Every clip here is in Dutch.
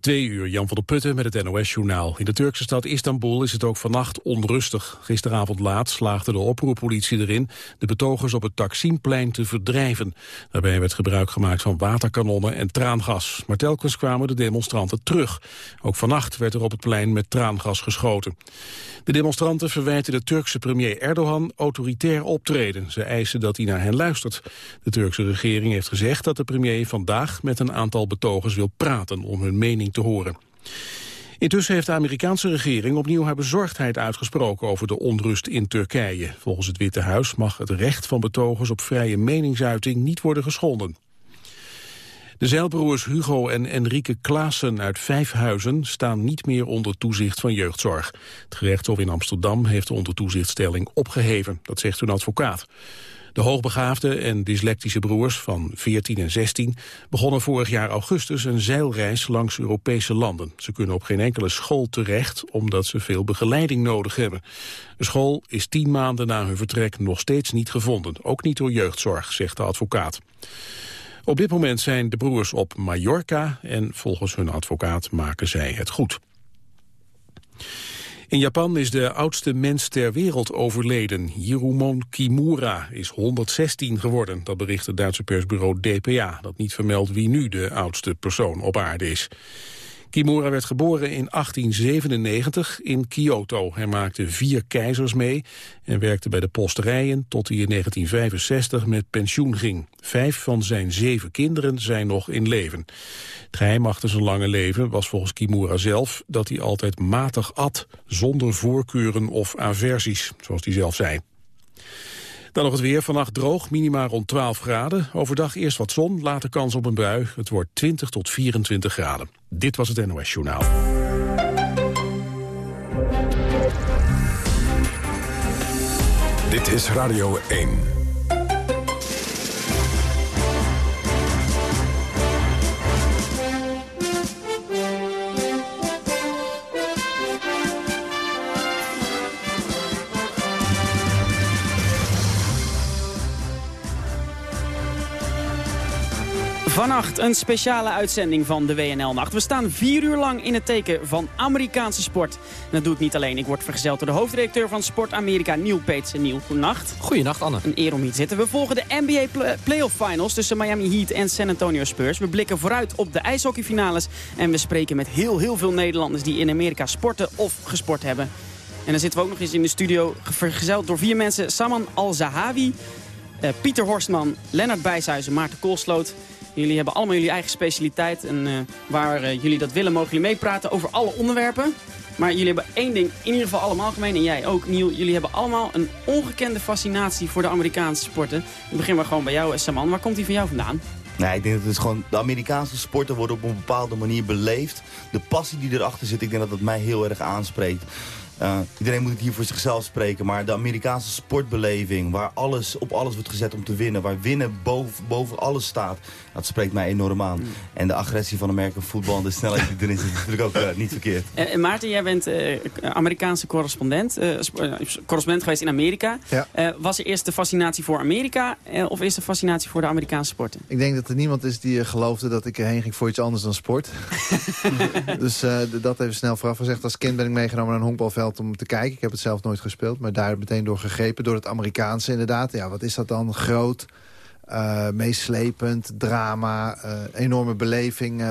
Twee uur, Jan van der Putten met het NOS-journaal. In de Turkse stad Istanbul is het ook vannacht onrustig. Gisteravond laat slaagde de oproerpolitie erin de betogers op het Taksimplein te verdrijven. Daarbij werd gebruik gemaakt van waterkanonnen en traangas. Maar telkens kwamen de demonstranten terug. Ook vannacht werd er op het plein met traangas geschoten. De demonstranten verwijten de Turkse premier Erdogan autoritair optreden. Ze eisen dat hij naar hen luistert. De Turkse regering heeft gezegd dat de premier vandaag met een aantal betogers wil praten om hun mening te horen. Intussen heeft de Amerikaanse regering opnieuw haar bezorgdheid uitgesproken over de onrust in Turkije. Volgens het Witte Huis mag het recht van betogers op vrije meningsuiting niet worden geschonden. De zeilbroers Hugo en Enrique Klaassen uit Vijfhuizen staan niet meer onder toezicht van jeugdzorg. Het gerechtshof in Amsterdam heeft de ondertoezichtstelling opgeheven, dat zegt hun advocaat. De hoogbegaafde en dyslectische broers van 14 en 16 begonnen vorig jaar augustus een zeilreis langs Europese landen. Ze kunnen op geen enkele school terecht omdat ze veel begeleiding nodig hebben. De school is tien maanden na hun vertrek nog steeds niet gevonden. Ook niet door jeugdzorg, zegt de advocaat. Op dit moment zijn de broers op Mallorca en volgens hun advocaat maken zij het goed. In Japan is de oudste mens ter wereld overleden. Hirumon Kimura is 116 geworden. Dat bericht het Duitse persbureau DPA, dat niet vermeldt wie nu de oudste persoon op aarde is. Kimura werd geboren in 1897 in Kyoto. Hij maakte vier keizers mee en werkte bij de posterijen tot hij in 1965 met pensioen ging. Vijf van zijn zeven kinderen zijn nog in leven. Het geheim achter zijn lange leven was volgens Kimura zelf dat hij altijd matig at, zonder voorkeuren of aversies, zoals hij zelf zei. Dan nog het weer. Vannacht droog, minima rond 12 graden. Overdag eerst wat zon, later kans op een bui. Het wordt 20 tot 24 graden. Dit was het NOS Journaal. Dit is Radio 1. Vannacht een speciale uitzending van de WNL-nacht. We staan vier uur lang in het teken van Amerikaanse sport. En dat doe ik niet alleen. Ik word vergezeld door de hoofdredacteur van Sport Amerika, Neil Peets. Neil, goedenacht. Goedenacht, Anne. Een eer om hier te zitten. We volgen de NBA Playoff Finals tussen Miami Heat en San Antonio Spurs. We blikken vooruit op de ijshockeyfinales. En we spreken met heel, heel veel Nederlanders die in Amerika sporten of gesport hebben. En dan zitten we ook nog eens in de studio, vergezeld door vier mensen. Saman Al-Zahawi, uh, Pieter Horstman, Lennart Bijshuizen, Maarten Koolsloot... Jullie hebben allemaal jullie eigen specialiteit. En uh, waar uh, jullie dat willen, mogen jullie meepraten over alle onderwerpen. Maar jullie hebben één ding in ieder geval allemaal gemeen. En jij ook, Niel. Jullie hebben allemaal een ongekende fascinatie voor de Amerikaanse sporten. Ik begin maar gewoon bij jou, Saman. Waar komt die van jou vandaan? Nee, ik denk dat het gewoon... De Amerikaanse sporten worden op een bepaalde manier beleefd. De passie die erachter zit, ik denk dat dat mij heel erg aanspreekt. Iedereen moet het hier voor zichzelf spreken, maar de Amerikaanse sportbeleving... waar alles op alles wordt gezet om te winnen, waar winnen boven, boven alles staat... dat spreekt mij enorm aan. Mm. En de agressie van Amerikaanse voetbal en de snelheid die erin zit... is natuurlijk ook uh, niet verkeerd. Uh, Maarten, jij bent Amerikaanse correspondent, correspondent geweest in Amerika. Ja. was er eerst de fascinatie voor Amerika of is de fascinatie voor de Amerikaanse sporten? Ik denk dat er niemand is die geloofde dat ik erheen ging voor iets anders dan sport. dus dat even snel vooraf gezegd. Als kind ben ik meegenomen naar een honkbalveld om te kijken. Ik heb het zelf nooit gespeeld, maar daar meteen door gegrepen. Door het Amerikaanse inderdaad. Ja, wat is dat dan? Groot, meeslepend, drama, uh, enorme beleving...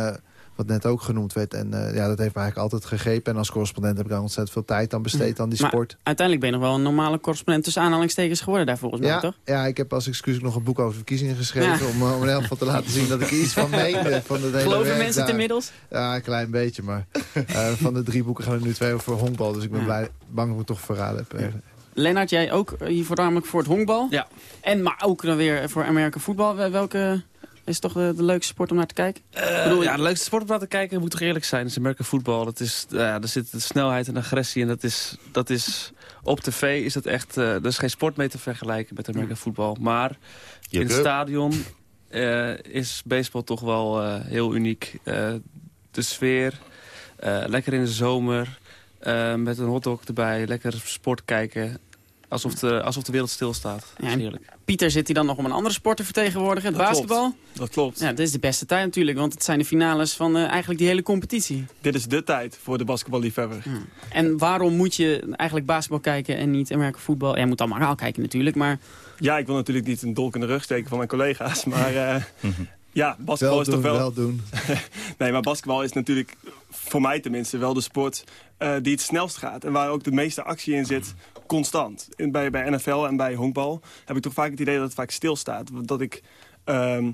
Wat net ook genoemd werd. En uh, ja, dat heeft me eigenlijk altijd gegrepen. En als correspondent heb ik daar ontzettend veel tijd aan besteed aan die maar sport. uiteindelijk ben je nog wel een normale correspondent tussen aanhalingstekens geworden daar volgens mij, ja, toch? Ja, ik heb als excuus nog een boek over verkiezingen geschreven. Om, om in elk geval te laten zien dat ik iets van meende. Van het hele Geloven mensen het inmiddels? Ja, een klein beetje. Maar uh, van de drie boeken gaan er nu twee over honkbal. Dus ik ben ja. blij, bang dat ik het toch verraden heb. Lennart, jij ook hier voornamelijk voor het honkbal. Ja. En maar ook dan weer voor Amerika voetbal. Welke is toch de, de, leukste sport om naar te kijken? Uh, bedoel, ja, de leukste sport om naar te kijken moet toch eerlijk zijn. Is Amerika voetbal. Dat is, uh, er zit de snelheid en agressie. En dat is, dat is op tv is dat echt... Uh, er is geen sport mee te vergelijken met Amerika voetbal. Maar in het stadion is baseball toch wel heel uniek. de sfeer, lekker in de zomer... met een hotdog erbij, lekker sport kijken Alsof de, alsof de wereld stilstaat. Ja, Ja, heerlijk. Pieter zit hier dan nog om een andere sport te vertegenwoordigen, het Dat basketbal. klopt. Dat klopt. Ja, dit is de beste tijd natuurlijk, want het zijn de finales van eh, eigenlijk die hele competitie. Dit is de tijd voor de basketballiefhebber. En waarom moet je eigenlijk basketbal kijken en niet Amerika voetbal? Jij moet allemaal kijken natuurlijk, maar Ja, ik wil natuurlijk niet een dolk in de rug steken van mijn collega's. Maar eh, ja, basketbal Wel is toch wel... wel doen. Nee, maar basketbal is natuurlijk, voor mij tenminste, wel de sport eh, die het snelst gaat. En waar ook de meeste actie in zit, constant. In, bij, bij NFL en bij honkbal heb ik toch vaak het idee dat het vaak stilstaat. Dat ik ehm,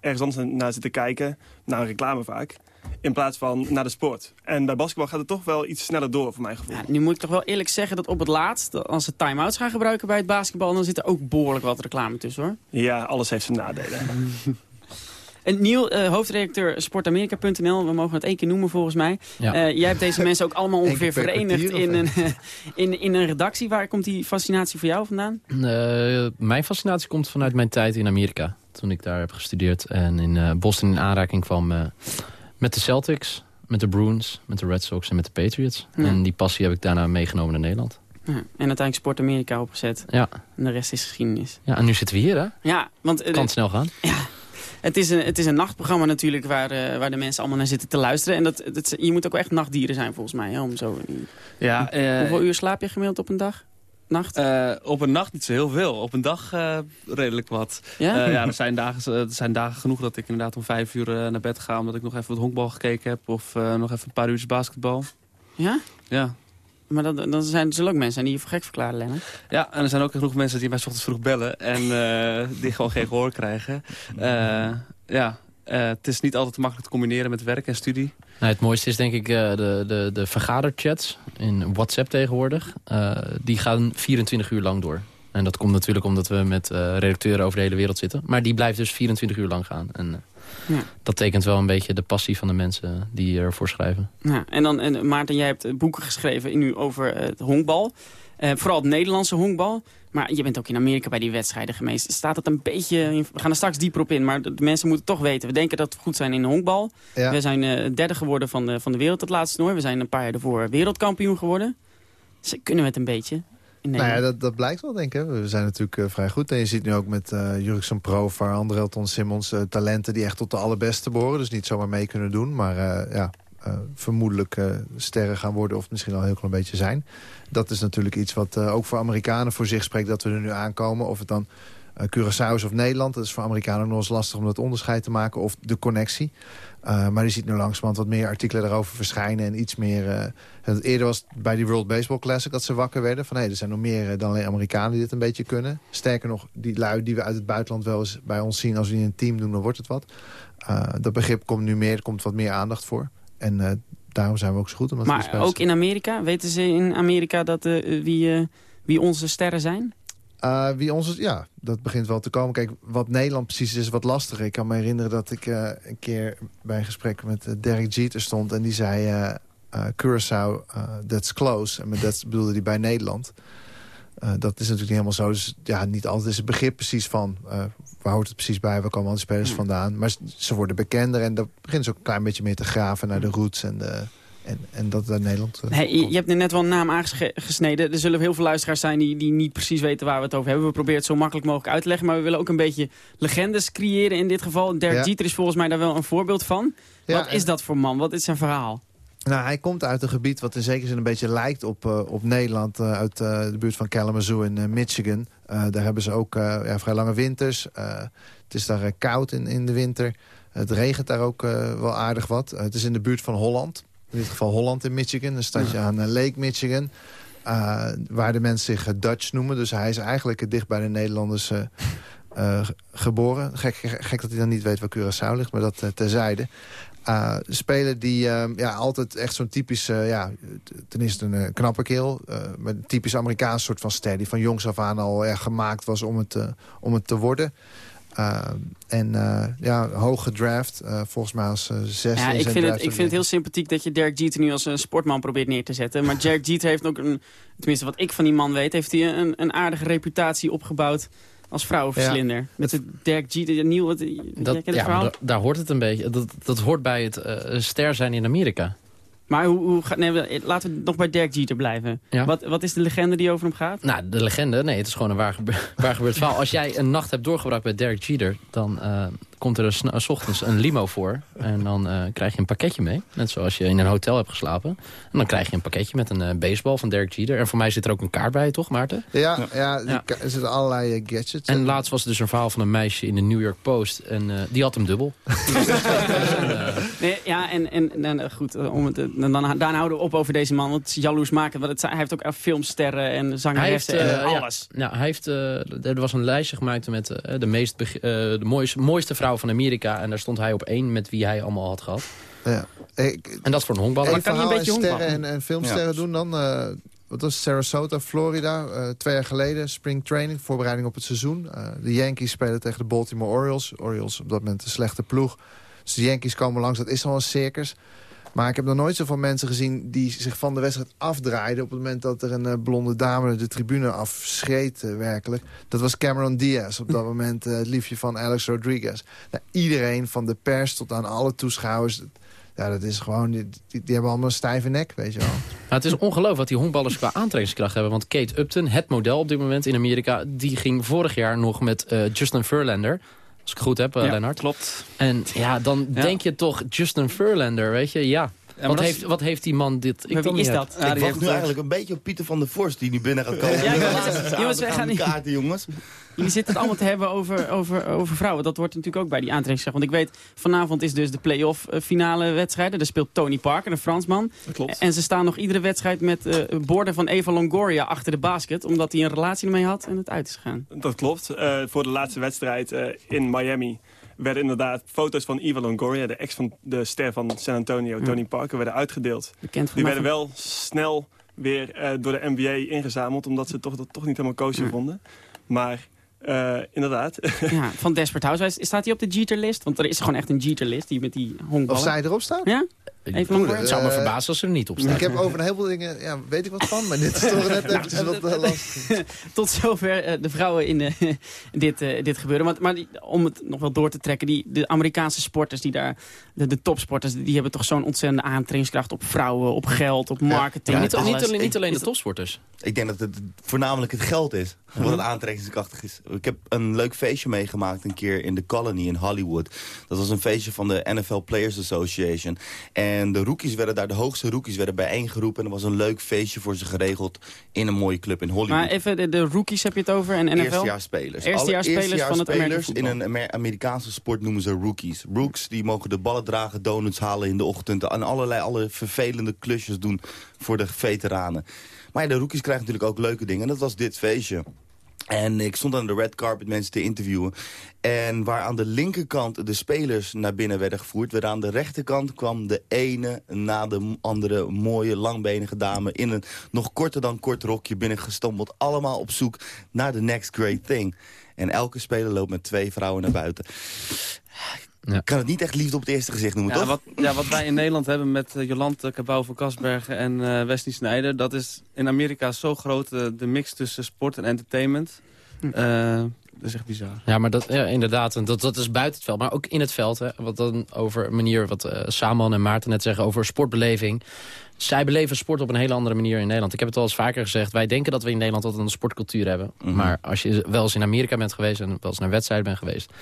ergens anders naar zit te kijken, naar een reclame vaak. In plaats van naar de sport. En bij basketbal gaat het toch wel iets sneller door, voor mijn gevoel. ja, nu moet ik toch wel eerlijk zeggen dat op het laatst, als ze time-outs gaan gebruiken bij het basketbal, dan zit er ook behoorlijk wat reclame tussen hoor. Ja, alles heeft zijn nadelen. En Niel, eh, hoofdredacteur sportamerika.nl, we mogen het één keer noemen volgens mij. Ja. Eh, jij hebt deze mensen ook allemaal ongeveer verenigd kwartier, in een, in, in een redactie. Waar komt die fascinatie voor jou vandaan? Eh, mijn fascinatie komt vanuit mijn tijd in Amerika. Toen ik daar heb gestudeerd en in eh, Boston in aanraking kwam eh, met de Celtics, met de Bruins, met de Red Sox en met de Patriots. Ja. En die passie heb ik daarna meegenomen naar Nederland. Ja, en uiteindelijk Sport Amerika opgezet. Ja, En de rest is geschiedenis. ja en nu zitten we hier, hè? Ja, want eh, Kan het snel gaan. Het, is een, het is een nachtprogramma natuurlijk waar, eh, waar de mensen allemaal naar zitten te luisteren. En dat, dat, je moet ook wel echt nachtdieren zijn volgens mij. Hè, om zo, Ja, eh, Hoeveel uur slaap je gemiddeld op een dag? Nacht? eh, op een nacht niet zo heel veel. Op een dag redelijk wat. ja? Ja, er zijn, dagen, er zijn dagen genoeg dat ik inderdaad om vijf uur naar bed ga... omdat ik nog even wat honkbal gekeken heb of nog even een paar uurtjes basketbal. ja? Ja. Maar dan, dan zijn er zullen ook mensen zijn die je voor gek verklaren, Lennart. ja, en er zijn ook genoeg mensen die mij 's ochtends vroeg bellen... en eh, die gewoon geen gehoor krijgen. Eh, ja, eh, het is niet altijd makkelijk te combineren met werk en studie. Nou, het mooiste is denk ik eh, de, de, de vergaderchats in WhatsApp tegenwoordig. Eh, die gaan 24 uur lang door. En dat komt natuurlijk omdat we met redacteuren over de hele wereld zitten. Maar die blijft dus 24 uur lang gaan. En Ja. dat tekent wel een beetje de passie van de mensen die ervoor schrijven. Ja, en dan, en Maarten, jij hebt eh, boeken geschreven nu over eh, het honkbal. Eh, vooral het Nederlandse honkbal. Maar je bent ook in Amerika bij die wedstrijden geweest. Staat het een beetje... We gaan er straks dieper op in, maar de, mensen moeten toch weten. We denken dat we goed zijn in de honkbal. Ja. We zijn eh, derde geworden van de, van de wereld het laatste toernooi. We zijn een paar jaar ervoor wereldkampioen geworden. Dus kunnen we het een beetje Nou ja, dat, dat blijkt wel, denk ik. hè. We zijn natuurlijk eh, vrij goed. En je ziet nu ook met uh, Jurksen Provar, Andrelton Simmons... eh, talenten die echt tot de allerbeste behoren. Dus niet zomaar mee kunnen doen. Maar eh, ja, eh, vermoedelijk eh, sterren gaan worden... of misschien al heel klein beetje zijn. Dat is natuurlijk iets wat eh, ook voor Amerikanen voor zich spreekt... dat we er nu aankomen. Of het dan eh, Curaçao is of Nederland. Dat is voor Amerikanen nog eens lastig om dat onderscheid te maken. Of de connectie. Uh, maar je ziet nu langzamerhand wat meer artikelen daarover verschijnen. En iets meer... Uh, het eerder was het bij die World Baseball Classic dat ze wakker werden. Van hé, hey, er zijn nog meer uh, dan alleen Amerikanen die dit een beetje kunnen. Sterker nog, die lui die we uit het buitenland wel eens bij ons zien... als we in een team doen, dan wordt het wat. Dat begrip komt nu meer, er komt wat meer aandacht voor. En daarom zijn we ook zo goed. Omdat maar ook in Amerika? Weten ze in Amerika dat, wie, wie onze sterren zijn? Uh, wie ons, ja, dat begint wel te komen. Kijk, wat Nederland precies is, is wat lastiger. Ik kan me herinneren dat ik uh, een keer bij een gesprek met uh, Derek Jeter stond... en die zei, Curaçao, that's close. En met dat bedoelde hij bij Nederland. dat is natuurlijk niet helemaal zo. Dus ja, niet altijd is het begrip precies van... waar hoort het precies bij, waar komen al die spelers vandaan. Maar ze worden bekender en daar beginnen ze ook een klein beetje meer te graven... naar de roots en de... En, en dat uit Nederland... Uh, hey, je hebt er net wel een naam aangesneden. Er zullen heel veel luisteraars zijn die, die niet precies weten waar we het over hebben. We proberen het zo makkelijk mogelijk uit te leggen. Maar we willen ook een beetje legendes creëren in dit geval. Dirk ja. Jeter is volgens mij daar wel een voorbeeld van. Ja, wat is dat voor man? Wat is zijn verhaal? Nou, hij komt uit een gebied wat in zekere zin een beetje lijkt op, uh, op Nederland. Uh, uit uh, de buurt van Kalamazoo in Michigan. daar hebben ze ook ja, vrij lange winters. het is daar koud in, in de winter. Het regent daar ook wel aardig wat. het is in de buurt van Holland. In dit geval Holland in Michigan, een stadje ja. aan Lake Michigan. Uh, waar de mensen zich Dutch noemen. Dus hij is eigenlijk dicht bij de Nederlanders uh, uh, geboren. Gek, gek dat hij dan niet weet waar Curaçao ligt, maar dat terzijde. speler die ja, altijd echt zo'n typisch... ja, ten eerste een knappe keel. met een typisch Amerikaans soort van ster... die van jongs af aan al ja, gemaakt was om het, om het te worden. Uh, en uh, ja, hoog gedraft. Uh, volgens mij als zes. Ja, ik vind, het, ik vind het heel sympathiek dat je Derek Jeter nu als een sportman probeert neer te zetten. Maar Derek Jeter heeft ook een, tenminste wat ik van die man weet, heeft hij een, een aardige reputatie opgebouwd als vrouwenverslinder. Ja. Met de Derek Jeter, Niel, wat, dat, ja, verhaal? Daar, daar hoort het een beetje. Dat, dat hoort bij het ster zijn in Amerika. Maar hoe, hoe gaat, nee, laten we nog bij Dirk Jeter blijven. Ja. Wat, wat is de legende die over hem gaat? Nou, de legende, nee, het is gewoon een waar, gebe waar gebeurd verhaal. Als jij een nacht hebt doorgebracht bij Derek Jeter... dan eh, komt er een sna- s ochtends een limo voor. En dan eh, krijg je een pakketje mee. Net zoals je in een hotel hebt geslapen. En dan krijg je een pakketje met een eh, baseball van Derek Jeter. En voor mij zit er ook een kaart bij, toch Maarten? Ja, ja. er zitten allerlei eh, gadgets. En laatst was er dus een verhaal van een meisje in de New York Post. En eh, die had hem dubbel. Nee, ja, en, en, en, goed, om het, dan, dan, dan houden we op over deze man. Want jaloers maken. Want het, hij heeft ook filmsterren en Hij heeft, zangeressen eh, en alles. Ja, hij heeft, eh, er was een lijstje gemaakt met de, meest eh, de mooiste, mooiste vrouw van Amerika. En daar stond hij op één met wie hij allemaal had gehad. Ja. Ik, En dat is voor een honkballer. Eén kan hij een beetje en sterren en, honkballen? en filmsterren Ja. doen dan. eh, wat was? Sarasota, Florida, eh, twee jaar geleden. Spring training, voorbereiding op het seizoen. Eh, de Yankees spelen tegen de Baltimore Orioles. Orioles op dat moment een slechte ploeg. Dus de Yankees komen langs, dat is al een circus. Maar ik heb nog nooit zoveel mensen gezien die zich van de wedstrijd afdraaiden... op het moment dat er een eh, blonde dame de tribune afschreed eh, werkelijk. Dat was Cameron Diaz, op dat moment eh, het liefje van Alex Rodriguez. Nou, iedereen, van de pers tot aan alle toeschouwers... Ja, dat is gewoon, die, die, die hebben allemaal een stijve nek, weet je wel. Maar het is ongelooflijk wat die honkballers qua aantrekkingskracht hebben. Want Kate Upton, het model op dit moment in Amerika... die ging vorig jaar nog met Justin Verlander... Als ik het goed heb, eh, Ja, Lennart. klopt. En ja, dan Ja. denk je toch Justin Verlander, weet je? Ja. Wat, dat heeft, wat heeft die man dit... Kan wie is niet dat? Ja, ik die wacht heeft nu ook- eigenlijk een beetje op Pieter van der Vorst die nu binnen gaat komen. Ja, ik jongens, we gaan niet- kaarten, jongens. Jullie zitten het allemaal te hebben over, over, over vrouwen. Dat wordt natuurlijk ook bij die aantrekkingskracht. Want ik weet, vanavond is dus de play-off eh, finale wedstrijd. Daar speelt Tony Parker, een Fransman. Dat klopt. En ze staan nog iedere wedstrijd met eh, borden van Eva Longoria achter de basket. Omdat hij een relatie ermee had en het uit is gegaan. Dat klopt. Eh, voor de laatste wedstrijd eh, in Miami werden inderdaad foto's van Eva Longoria, de ex van de ster van San Antonio, Tony Parker, werden uitgedeeld. Bekend Die werden wel snel weer eh, door de NBA ingezameld, omdat ze toch, dat toch niet helemaal koosje vonden. Maar eh, inderdaad, Ja, van Desperate Housewives. Staat hij op de Jeter-list? Want er is gewoon echt een Jeter-list die met die Of honkballen. zij erop staan? Ja? Even. Het zou me verbazen als ze er niet op staan. Ik heb over een heleboel dingen, ja, weet ik wat van, maar dit is toch net eventjes wat eh, lastig. Tot zover eh, de vrouwen in dit, dit gebeuren. Want, maar die- om het nog wel door te trekken, die, de Amerikaanse sporters, die daar, de, de topsporters, die hebben toch zo'n ontzettende aantrekkingskracht op vrouwen, op geld, op marketing. niet, op niet alles. alleen, niet alleen de topsporters. Ik denk dat het voornamelijk het geld is. Wat het aantrekkingskrachtig is. Ik heb een leuk feestje meegemaakt een keer in de Colony in Hollywood. Dat was een feestje van de NFL Players Association. En de rookies werden daar, de hoogste rookies werden bijeengeroepen. En er was een leuk feestje voor ze geregeld in een mooie club in Hollywood. Maar even, de, de rookies heb je het over en NFL? Eerstejaarsspelers Alle van het eerstejaarsspelers in een Amer- Amerikaanse sport noemen ze rookies. Rooks die mogen de ballen dragen, donuts halen in de ochtend... en allerlei alle vervelende klusjes doen voor de veteranen. Maar ja, de rookies krijgen natuurlijk ook leuke dingen. En dat was dit feestje. En ik stond aan de red carpet mensen te interviewen. En waar aan de linkerkant de spelers naar binnen werden gevoerd... werd aan de rechterkant kwam de ene na de andere mooie langbenige dame... in een nog korter dan kort rokje binnengestompeld. Allemaal op zoek naar de next great thing. En elke speler loopt met twee vrouwen naar buiten. Ja. Ik kan het niet echt liefde op het eerste gezicht noemen, Ja, toch? wat, ja, wat wij in Nederland hebben met uh, Jolante Cabau van Kasbergen en uh, Wesley Snijder... dat is in Amerika zo groot, uh, de mix tussen sport en entertainment. Uh, dat is echt bizar. Ja, maar dat, ja, inderdaad, en dat, dat is buiten het veld. Maar ook in het veld, hè, wat dan over een manier... wat uh, Saman en Maarten net zeggen over sportbeleving. Zij beleven sport op een hele andere manier in Nederland. Ik heb het al eens vaker gezegd. Wij denken dat we in Nederland altijd een sportcultuur hebben. Mm -hmm. Maar als je wel eens in Amerika bent geweest... en wel eens naar wedstrijden bent geweest...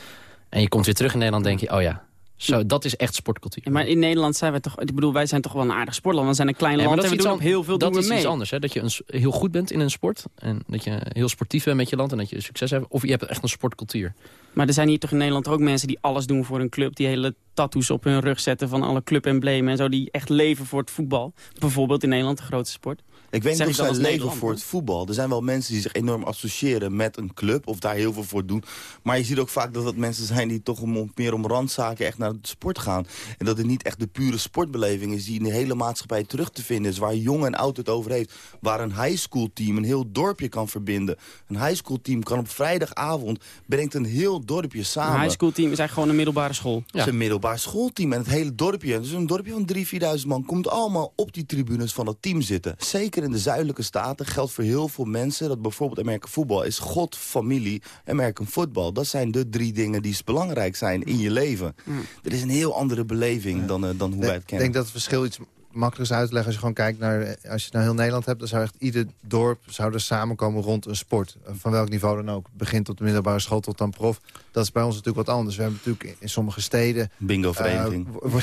en je komt weer terug in Nederland, denk je... oh ja, zo, dat is echt sportcultuur. Ja, maar in Nederland zijn we toch... Ik bedoel, wij zijn toch wel een aardig sportland. We zijn een klein ja, land en we doen op heel veel dat doen is mee. iets anders, hè? Dat je een, heel goed bent in een sport. En dat je heel sportief bent met je land. En dat je succes hebt. Of je hebt echt een sportcultuur. Maar er zijn hier toch in Nederland ook mensen die alles doen voor een club. Die hele tattoos op hun rug zetten van alle clubemblemen en zo. Die echt leven voor het voetbal. Bijvoorbeeld in Nederland, de grootste sport. Ik weet niet of dat zij leven voor het voetbal. Er zijn wel mensen die zich enorm associëren met een club... of daar heel veel voor doen. Maar je ziet ook vaak dat het mensen zijn die toch om, meer om randzaken... echt naar de sport gaan. En dat het niet echt de pure sportbeleving is... die in de hele maatschappij terug te vinden is. Waar jong en oud het over heeft. Waar een high school team een heel dorpje kan verbinden. Een high school team kan op vrijdagavond... brengt een heel dorpje samen. Een high school team is eigenlijk gewoon een middelbare school. Ja. Het is een middelbaar schoolteam. En het hele dorpje, dus een dorpje van 3.000, 4.000 man... komt allemaal op die tribunes van het team zitten. Zeker in de zuidelijke staten geldt voor heel veel mensen... dat bijvoorbeeld American voetbal is God, familie, American voetbal. Dat zijn de drie dingen die belangrijk zijn in je leven. Mm. Er is een heel andere beleving dan, uh, dan hoe wij het kennen. Ik denk dat het verschil iets makkelijk is uit te leggen als je gewoon kijkt naar... Als je naar heel Nederland hebt, dan zou echt ieder dorp zou er samenkomen rond een sport. Van welk niveau dan ook. Begint op de middelbare school tot dan prof. Dat is bij ons natuurlijk wat anders. We hebben natuurlijk in sommige steden... Bingo vereniging. Uh,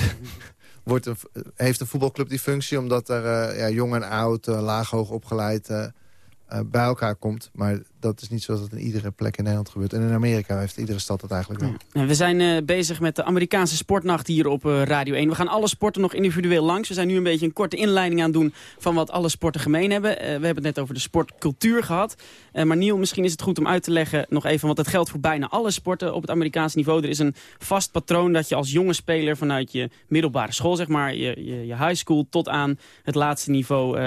wordt een, heeft een voetbalclub die functie... omdat er uh, ja, jong en oud, uh, laag, hoog opgeleid bij elkaar komt. Maar dat is niet zoals het in iedere plek in Nederland gebeurt. En in Amerika heeft iedere stad dat eigenlijk wel. We zijn uh, bezig met de Amerikaanse sportnacht hier op uh, Radio 1. We gaan alle sporten nog individueel langs. We zijn nu een beetje een korte inleiding aan doen van wat alle sporten gemeen hebben. Uh, we hebben het net over de sportcultuur gehad. maar Niel, misschien is het goed om uit te leggen nog even... want dat geldt voor bijna alle sporten op het Amerikaanse niveau. Er is een vast patroon dat je als jonge speler vanuit je middelbare school... zeg maar, je, je, je high school tot aan het laatste niveau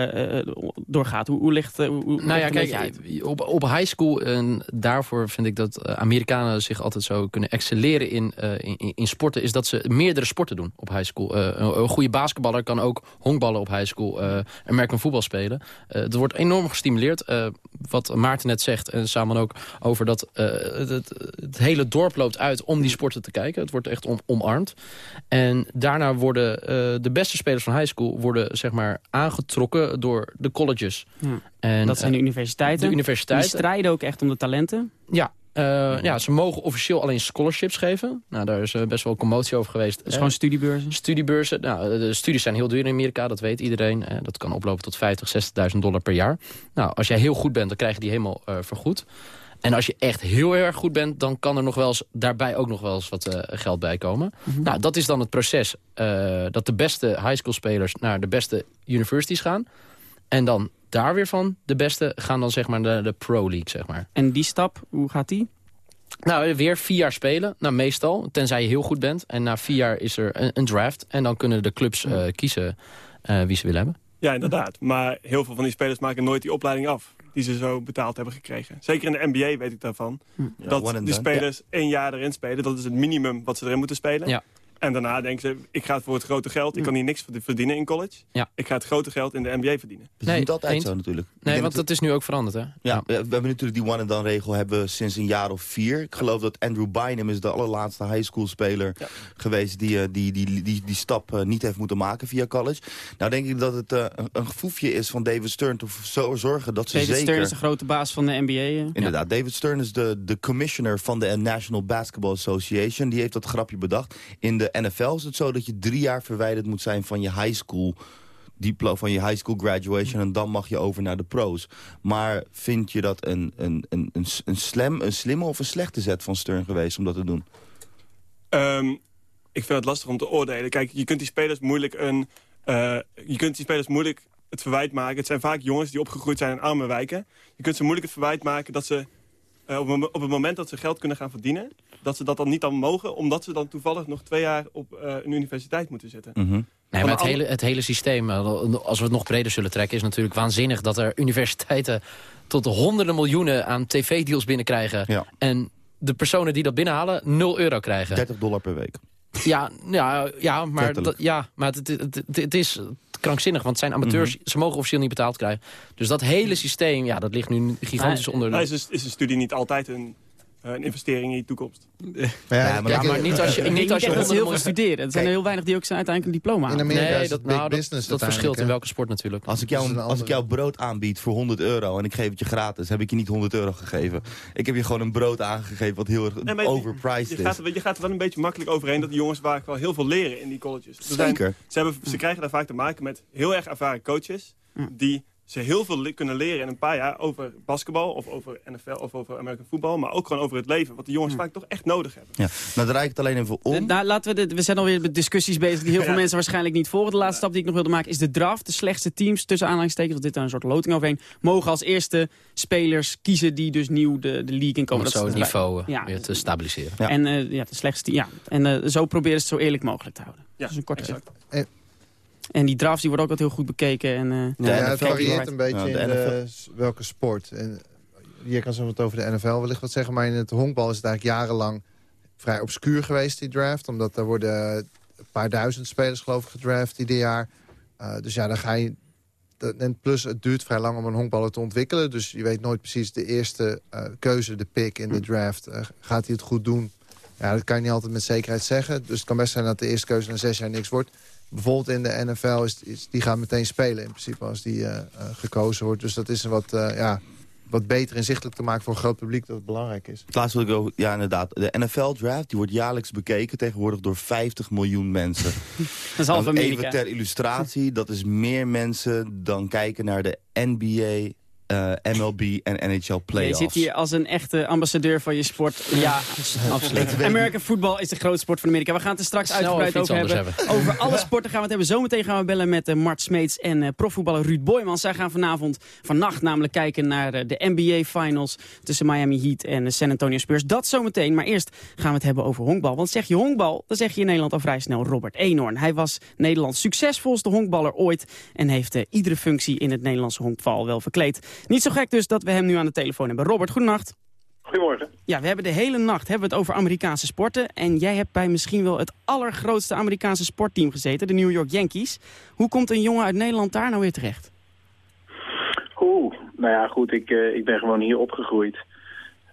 doorgaat. Hoe, hoe ligt hoe, Nou ja, kijk, op, op high school. En daarvoor vind ik dat eh, Amerikanen zich altijd zo kunnen excelleren in, uh, in, in, sporten. Is dat ze meerdere sporten doen op high school. Uh, een, goede basketballer kan ook honkballen op high school. Uh, American voetbal spelen. het wordt enorm gestimuleerd. wat Maarten net zegt en samen ook over dat het, het, hele dorp loopt uit om die sporten te kijken. Het wordt echt om, omarmd. En daarna worden de beste spelers van high school worden, zeg maar, aangetrokken door de colleges. Ja. En, dat zijn de universiteiten. De universiteiten. Die strijden ook echt om de talenten. Ja, uh, ja, ze mogen officieel alleen scholarships geven. Nou, daar is uh, best wel commotie over geweest. Dus gewoon studiebeurzen? Studiebeurzen. Nou, de studies zijn heel duur in Amerika, dat weet iedereen. Uh, dat kan oplopen tot 50, 60.000 dollar per jaar. Nou, als jij heel goed bent, dan krijg je die helemaal vergoed. En als je echt heel erg goed bent, dan kan er nog wel eens, daarbij ook nog wel eens wat geld bij komen. Mm -hmm. Nou, dat is dan het proces dat de beste high school spelers naar de beste universities gaan. En dan daar weer van de beste gaan dan zeg maar de, de Pro League, zeg maar. En die stap, hoe gaat die? Nou, weer vier jaar spelen. Nou, meestal, tenzij je heel goed bent. En na vier jaar is er een, een draft. En dan kunnen de clubs uh, kiezen uh, wie ze willen hebben. Ja, inderdaad. Maar heel veel van die spelers maken nooit die opleiding af. Die ze zo betaald hebben gekregen. Zeker in de NBA weet ik daarvan. Ja, dat die spelers ja. één jaar erin spelen. Dat is het minimum wat ze erin moeten spelen. Ja. En daarna denken ze, ik ga het voor het grote geld. Ik kan hier niks verdienen in college. Ja. Ik ga het grote geld in de NBA verdienen. Dat is nee, niet altijd zo natuurlijk. Nee, want dat, is nu ook veranderd, hè? Ja, ja, we hebben natuurlijk die one-and-done regel hebben sinds een jaar of vier. Ik geloof dat Andrew Bynum is de allerlaatste high school speler ja. geweest... Die, die, die, die, die, die stap uh, niet heeft moeten maken via college. Nou denk ik dat het uh, een, gevoefje is van David Stern... te zo zorgen dat ze David zeker... Stern is de grote baas van de NBA. Uh. Inderdaad, David Stern is de, de commissioner van de National Basketball Association. Die heeft dat grapje bedacht. In de NFL is het zo dat je drie jaar verwijderd moet zijn van je high school diploma van je high school graduation en dan mag je over naar de pro's. Maar vind je dat een, een, een, een, een, slim, een slimme of een slechte zet van Stern geweest om dat te doen? Um, ik vind het lastig om te oordelen. Kijk, je kunt die spelers moeilijk een, uh, je kunt die spelers moeilijk het verwijt maken. Het zijn vaak jongens die opgegroeid zijn in arme wijken. Je kunt ze moeilijk het verwijt maken dat ze uh, op, op het moment dat ze geld kunnen gaan verdienen... dat ze dat dan niet dan mogen... omdat ze dan toevallig nog twee jaar op uh, een universiteit moeten zitten. Mm -hmm. Nee, maar het hele, het hele systeem, als we het nog breder zullen trekken... is natuurlijk waanzinnig dat er universiteiten... tot honderden miljoenen aan tv-deals binnenkrijgen. Ja. En de personen die dat binnenhalen 0 euro krijgen. 30 dollar per week. Ja, ja, ja maar, dat, ja, maar het, het, het, het is krankzinnig, want het zijn amateurs. Mm -hmm. Ze mogen officieel niet betaald krijgen. Dus dat hele systeem, ja, dat ligt nu gigantisch maar, onder... Maar is, is een studie niet altijd een, een investering in je toekomst? Ja, ja, maar, ja, maar niet als je, niet als je dat heel veel studeren. Er zijn er heel weinig die ook zijn uiteindelijk een diploma In Amerika nee, is dat, nou, business dat, dat verschilt in welke sport natuurlijk. Als ik, jou, als ik jou brood aanbied voor 100 euro en ik geef het je gratis, heb ik je niet 100 euro gegeven. Ik heb je gewoon een brood aangegeven wat heel erg nee, overpriced je, je is. Gaat, je gaat er wel een beetje makkelijk overheen dat die jongens vaak wel heel veel leren in die colleges. Zeker. Zijn, ze, hebben, ze krijgen daar vaak te maken met heel erg ervaren coaches die ze heel veel kunnen leren in een paar jaar over basketbal of over NFL of over American voetbal, maar ook gewoon over het leven, wat de jongens vaak toch echt nodig hebben. Ja, nou draai ik het alleen even om. Nou, laten we, de, we zijn alweer met discussies bezig die heel veel mensen waarschijnlijk niet volgen. De laatste stap die ik nog wilde maken is de draft. De slechtste teams, tussen aanhalingstekens, want dit daar een soort loting overheen, mogen als eerste spelers kiezen die dus nieuw de, de league inkomen. Om het zo het niveau ja. weer te stabiliseren. Ja. En uh, ja, de slechtste, ja. En uh, zo proberen ze het zo eerlijk mogelijk te houden. Ja, dat is een korte exact. En die drafts die worden ook altijd heel goed bekeken. En, uh, ja, ja, het varieert een beetje ja, in de, welke sport. En hier kan ze wat over de NFL wellicht wat zeggen. Maar in het honkbal is het eigenlijk jarenlang vrij obscuur geweest, die draft. Omdat er worden een paar duizend spelers geloof ik gedraft ieder jaar. Uh, dus ja, dan ga je... En plus, het duurt vrij lang om een honkballer te ontwikkelen. Dus je weet nooit precies de eerste uh, keuze, de pick in de draft. Uh, gaat hij het goed doen? Ja, dat kan je niet altijd met zekerheid zeggen. Dus het kan best zijn dat de eerste keuze na zes jaar niks wordt. Bijvoorbeeld in de NFL, is, is, die gaat meteen spelen in principe als die uh, gekozen wordt. Dus dat is een wat, uh, ja, wat beter inzichtelijk te maken voor een groot publiek dat het belangrijk is. Laatst wil ik ook, ja inderdaad, de NFL-draft die wordt jaarlijks bekeken tegenwoordig door 50 miljoen mensen. dat is half Amerika. Even ter illustratie, dat is meer mensen dan kijken naar de NBA, uh, MLB en NHL playoffs. Je zit hier als een echte ambassadeur van je sport. Ja, absoluut. American football is de grootste sport van Amerika. We gaan het er straks uitgebreid over hebben. hebben. Over alle sporten gaan we het hebben. Zometeen gaan we bellen met uh, Mart Smeets en uh, profvoetballer Ruud Boymans. Zij gaan vanavond, vannacht namelijk kijken naar de NBA Finals... tussen Miami Heat en San Antonio Spurs. Dat zometeen, maar eerst gaan we het hebben over honkbal. Want zeg je honkbal, dan zeg je in Nederland al vrij snel Robert Eenhoorn. Hij was Nederlands succesvolste honkballer ooit... en heeft iedere functie in het Nederlandse honkbal wel verkleed. Niet zo gek dus dat we hem nu aan de telefoon hebben. Robert, goedenacht. Goedemorgen. Ja, we hebben de hele nacht hebben we het over Amerikaanse sporten. En jij hebt bij misschien wel het allergrootste Amerikaanse sportteam gezeten, de New York Yankees. Hoe komt een jongen uit Nederland daar nou weer terecht? Oeh, nou ja, goed, ik, uh, ik ben gewoon hier opgegroeid.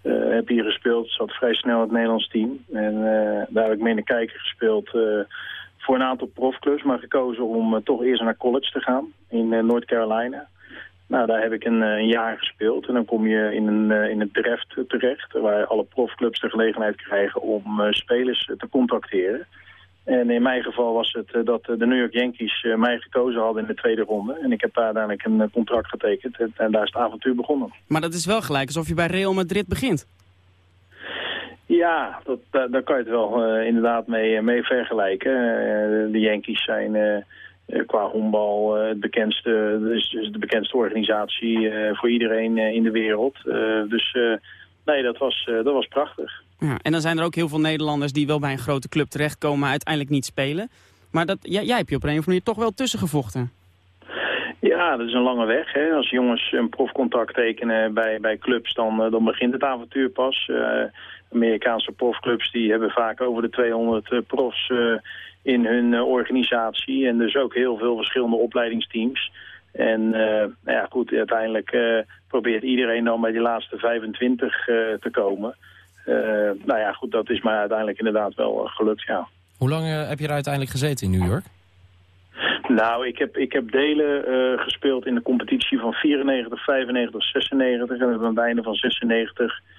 Uh, heb hier gespeeld, zat vrij snel in het Nederlands team. En uh, daar heb ik mee in de kijker gespeeld voor een aantal profclubs, maar gekozen om toch eerst naar college te gaan in North Carolina. Nou, daar heb ik een, een, jaar gespeeld. En dan kom je in een, in een draft terecht... waar alle profclubs de gelegenheid krijgen om uh, spelers te contacteren. En in mijn geval was het uh, dat de New York Yankees uh, mij gekozen hadden in de tweede ronde. En ik heb daar uiteindelijk een contract getekend. En, en, daar is het avontuur begonnen. Maar dat is wel gelijk alsof je bij Real Madrid begint. Ja, dat, daar, daar kan je het wel inderdaad mee, mee vergelijken. de Yankees zijn qua honkbal uh, het bekendste, dus, dus, de bekendste organisatie uh, voor iedereen in de wereld. dus nee, dat was, dat was prachtig. Ja, en dan zijn er ook heel veel Nederlanders die wel bij een grote club terechtkomen, maar uiteindelijk niet spelen. Maar dat, jij, jij hebt je op een of andere manier toch wel tussen gevochten. Ja, dat is een lange weg. Hè. Als jongens een profcontact tekenen bij, bij clubs, dan, dan begint het avontuur pas. Amerikaanse profclubs die hebben vaak over de 200 profs in hun uh, organisatie. En dus ook heel veel verschillende opleidingsteams. En uh, nou ja, goed, uiteindelijk uh, probeert iedereen dan bij die laatste 25 te komen. nou ja, goed, dat is mij uiteindelijk inderdaad wel gelukt, ja. Hoe lang heb je er uiteindelijk gezeten in New York? Nou, ik heb, ik heb delen gespeeld in de competitie van 94, 95, 96. En aan het einde van 96 uh,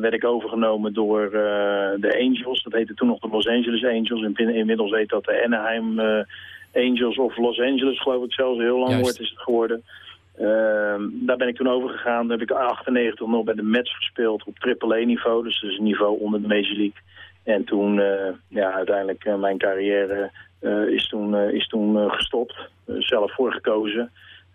werd ik overgenomen door uh, de Angels. Dat heette toen nog de Los Angeles Angels. Inmiddels heet dat de Anaheim uh, Angels of Los Angeles, geloof ik zelfs. Heel lang woord is het geworden. Ehm, daar ben ik toen overgegaan. Daar heb ik 98 nog bij de Mets gespeeld op triple-A-niveau. Dus dat is een niveau onder de Major League. En toen, ja, uiteindelijk mijn carrière is toen, is toen gestopt. zelf voorgekozen.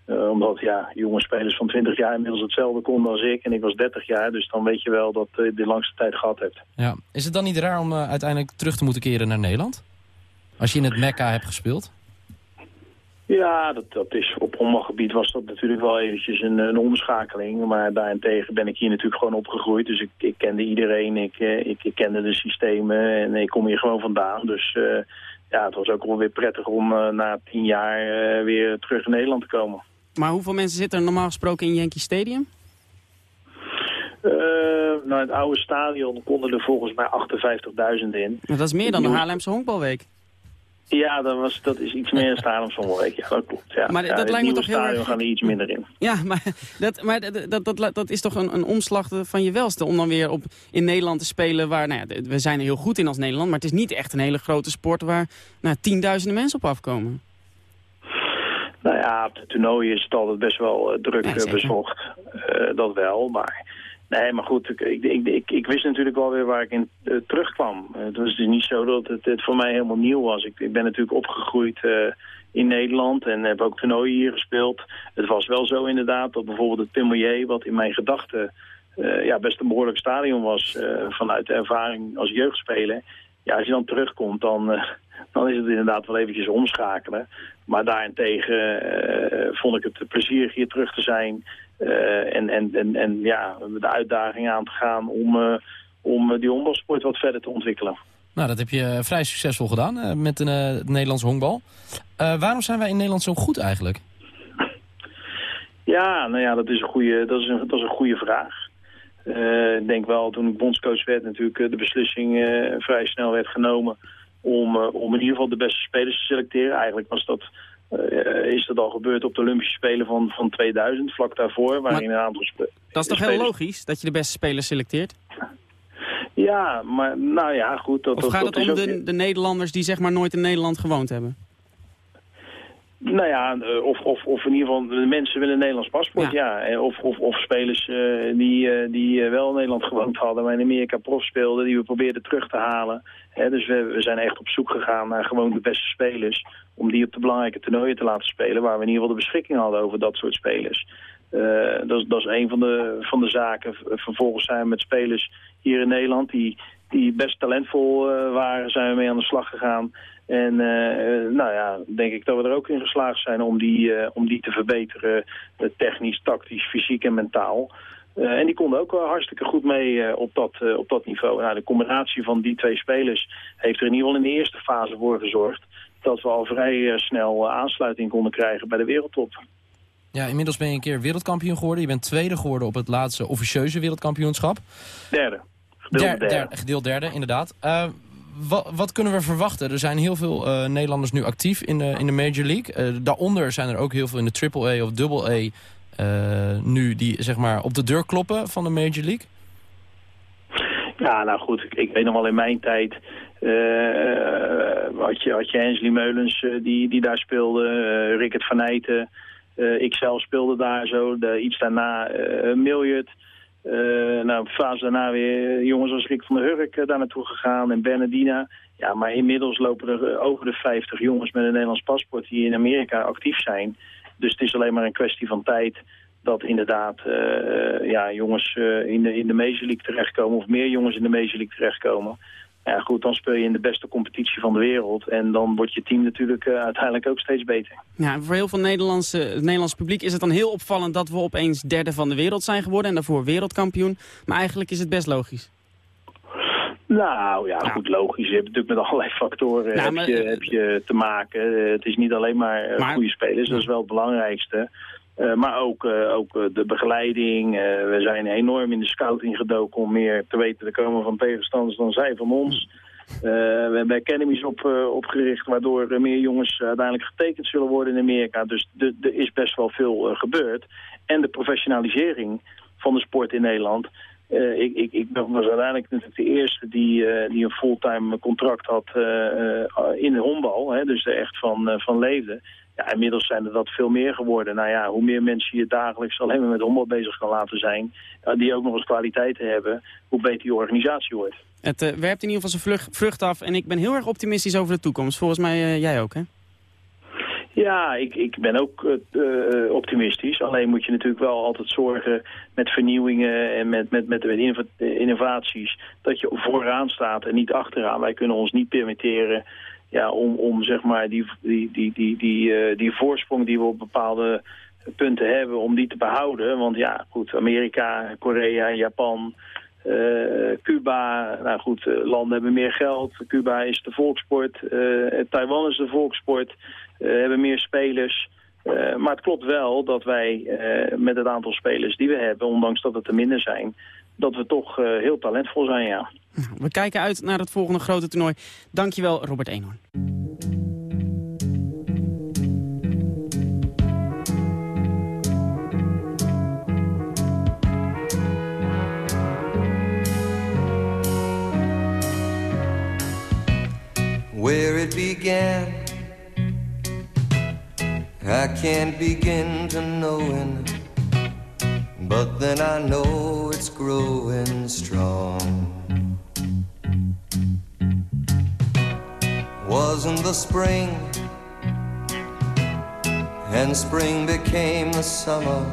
Uh, omdat ja, jonge spelers van 20 jaar inmiddels hetzelfde konden als ik. En ik was 30 jaar, dus dan weet je wel dat je de langste tijd gehad hebt. Ja. Is het dan niet raar om uh, uiteindelijk terug te moeten keren naar Nederland? Als je in het Mekka hebt gespeeld? Ja, dat, dat is, op gebied was dat natuurlijk wel eventjes een, een omschakeling. Maar daarentegen ben ik hier natuurlijk gewoon opgegroeid. Dus ik, ik kende iedereen, ik, ik, ik, kende de systemen en ik kom hier gewoon vandaan. Dus uh, ja, het was ook wel weer prettig om na tien jaar weer terug in Nederland te komen. Maar hoeveel mensen zitten er normaal gesproken in Yankee Stadium? Uh, nou, het oude stadion konden er volgens mij 58.000 in. dat is meer dan de Haarlemse honkbalweek. Ja, dat, was, dat is iets meer een stadionsomweek. Ja, dat klopt. Ja. Maar ja, dat lijkt me toch heel erg... gaan er iets minder in. Ja, maar dat, maar dat, dat, dat, dat is toch een, een omslag van je welste... om dan weer op, in Nederland te spelen waar... Nou ja, we zijn er heel goed in als Nederland... maar het is niet echt een hele grote sport... waar nou, tienduizenden mensen op afkomen. Nou ja, op de toernooien is het altijd best wel uh, druk ja, bezocht. Uh, dat wel, maar... Nee, maar goed, ik, ik, ik, ik, wist natuurlijk wel weer waar ik in uh, terugkwam. het was dus niet zo dat het, het, voor mij helemaal nieuw was. Ik, ik ben natuurlijk opgegroeid in Nederland en heb ook toernooien hier gespeeld. Het was wel zo inderdaad dat bijvoorbeeld het Pimelier, wat in mijn gedachten ja, best een behoorlijk stadion was vanuit de ervaring als jeugdspeler. Ja, als je dan terugkomt, dan, dan is het inderdaad wel eventjes omschakelen. Maar daarentegen uh, vond ik het plezierig hier terug te zijn. Uh, en, en, en, en ja, de uitdaging aan te gaan om, uh, om die honkbalsport wat verder te ontwikkelen. Nou, dat heb je vrij succesvol gedaan met de Nederlandse honkbal. waarom zijn wij in Nederland zo goed eigenlijk? Ja, nou ja, dat is een goede, dat is een, dat is een goede vraag. ik denk wel, toen ik bondscoach werd, natuurlijk de beslissing vrij snel werd genomen om, om in ieder geval de beste spelers te selecteren. Eigenlijk was dat uh, is dat al gebeurd op de Olympische Spelen van, van 2000, vlak daarvoor. Waarin een aantal dat is toch heel logisch, dat je de beste spelers selecteert? Ja, maar nou ja, goed. Dat, of gaat dat, het om de, de Nederlanders die zeg maar nooit in Nederland gewoond hebben? Nou ja, eh, of, of, of in ieder geval de mensen willen een Nederlands paspoort, ja. Of, of, of spelers uh, die, uh, die wel in Nederland gewoond hadden, maar in Amerika prof speelden, die we probeerden terug te halen. dus we, we zijn echt op zoek gegaan naar gewoon de beste spelers, om die op de belangrijke toernooien te laten spelen, waar we in ieder geval de beschikking hadden over dat soort spelers. dat, dat is een van de, van de zaken. Vervolgens zijn we met spelers hier in Nederland die, die best talentvol waren, zijn we mee aan de slag gegaan. En uh, nou ja, denk ik dat we er ook in geslaagd zijn om die, uh, om die te verbeteren. Uh, technisch, tactisch, fysiek en mentaal. en die konden ook hartstikke goed mee op, dat, op dat niveau. Nou, de combinatie van die twee spelers heeft er in ieder geval in de eerste fase voor gezorgd... dat we al vrij snel aansluiting konden krijgen bij de wereldtop. Ja, inmiddels ben je een keer wereldkampioen geworden. Je bent tweede geworden op het laatste officieuze wereldkampioenschap. Derde. Gedeeld derde. derde. gedeeld derde, inderdaad wat, kunnen we verwachten? Er zijn heel veel uh, Nederlanders nu actief in de, in de Major League. Uh, daaronder zijn er ook heel veel in de Triple A of Double A uh, nu die zeg maar op de deur kloppen van de Major League. Ja, nou goed, ik, ik weet nog wel in mijn tijd had, je, had je Hensley Meulens die, die daar speelde, Rickert van Eyten, ik zelf speelde daar zo, de, iets daarna uh, Milliard. Uh, nou, fase daarna weer jongens als Rick van der Hurk uh, daar naartoe gegaan en Bernardina. Ja, maar inmiddels lopen er over de 50 jongens met een Nederlands paspoort die in Amerika actief zijn. Dus het is alleen maar een kwestie van tijd dat inderdaad ja, jongens in, de, in de Major League terechtkomen of meer jongens in de Major League terechtkomen. Ja goed, dan speel je in de beste competitie van de wereld. En dan wordt je team natuurlijk uh, uiteindelijk ook steeds beter. Ja, voor heel veel Nederlandse, het Nederlands publiek is het dan heel opvallend... dat we opeens derde van de wereld zijn geworden en daarvoor wereldkampioen. Maar eigenlijk is het best logisch. Nou ja, goed, logisch. Je hebt natuurlijk met allerlei factoren nou, heb, je, heb je te maken. Eh, het is niet alleen maar, eh, maar goede spelers, dat is wel het belangrijkste. Uh, maar ook, uh, ook uh, de begeleiding. we zijn enorm in de scouting gedoken om meer te weten te komen van tegenstanders dan zij van ons. we hebben academies op, opgericht waardoor meer jongens uiteindelijk getekend zullen worden in Amerika. Dus er is best wel veel gebeurd. En de professionalisering van de sport in Nederland. ik, ik, ik, was uiteindelijk natuurlijk de eerste die, die een fulltime contract had in de honkbal. Hè, dus er echt van, van leefde. Ja, inmiddels zijn er dat veel meer geworden. Nou ja, hoe meer mensen je dagelijks alleen maar met honkbal bezig kan laten zijn... die ook nog eens kwaliteiten hebben, hoe beter je organisatie wordt. Het uh, werpt in ieder geval zijn vrucht af en ik ben heel erg optimistisch over de toekomst. Volgens mij uh, jij ook, hè? Ja, ik, ik ben ook uh, optimistisch. Alleen moet je natuurlijk wel altijd zorgen met vernieuwingen en met, met, met, met innovaties... dat je vooraan staat en niet achteraan. Wij kunnen ons niet permitteren ja, om, om zeg maar die, die, die, die, die, uh, die voorsprong die we op bepaalde punten hebben, om die te behouden. Want ja, goed, Amerika, Korea, Japan, uh, Cuba, nou goed, uh, landen hebben meer geld. Cuba is de volkssport, Taiwan is de volkssport, hebben meer spelers. maar het klopt wel dat wij met het aantal spelers die we hebben, ondanks dat het er minder zijn, dat we toch heel talentvol zijn, ja. We kijken uit naar het volgende grote toernooi. Dankjewel, Robert Eenhoorn. Where it began I can't begin to knowing But then I know it's growing strong wasn't the spring, and spring became the summer.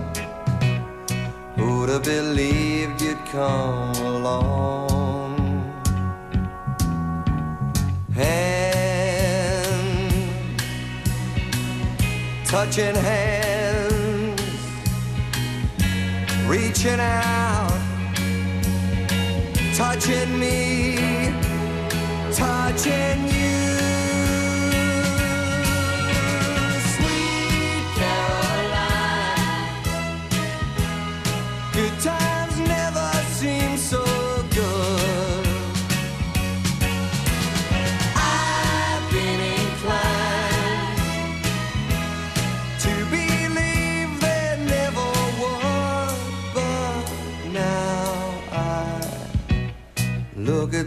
Who'd have believed you'd come along? Hand, touching hands, reaching out, touching me, touching you.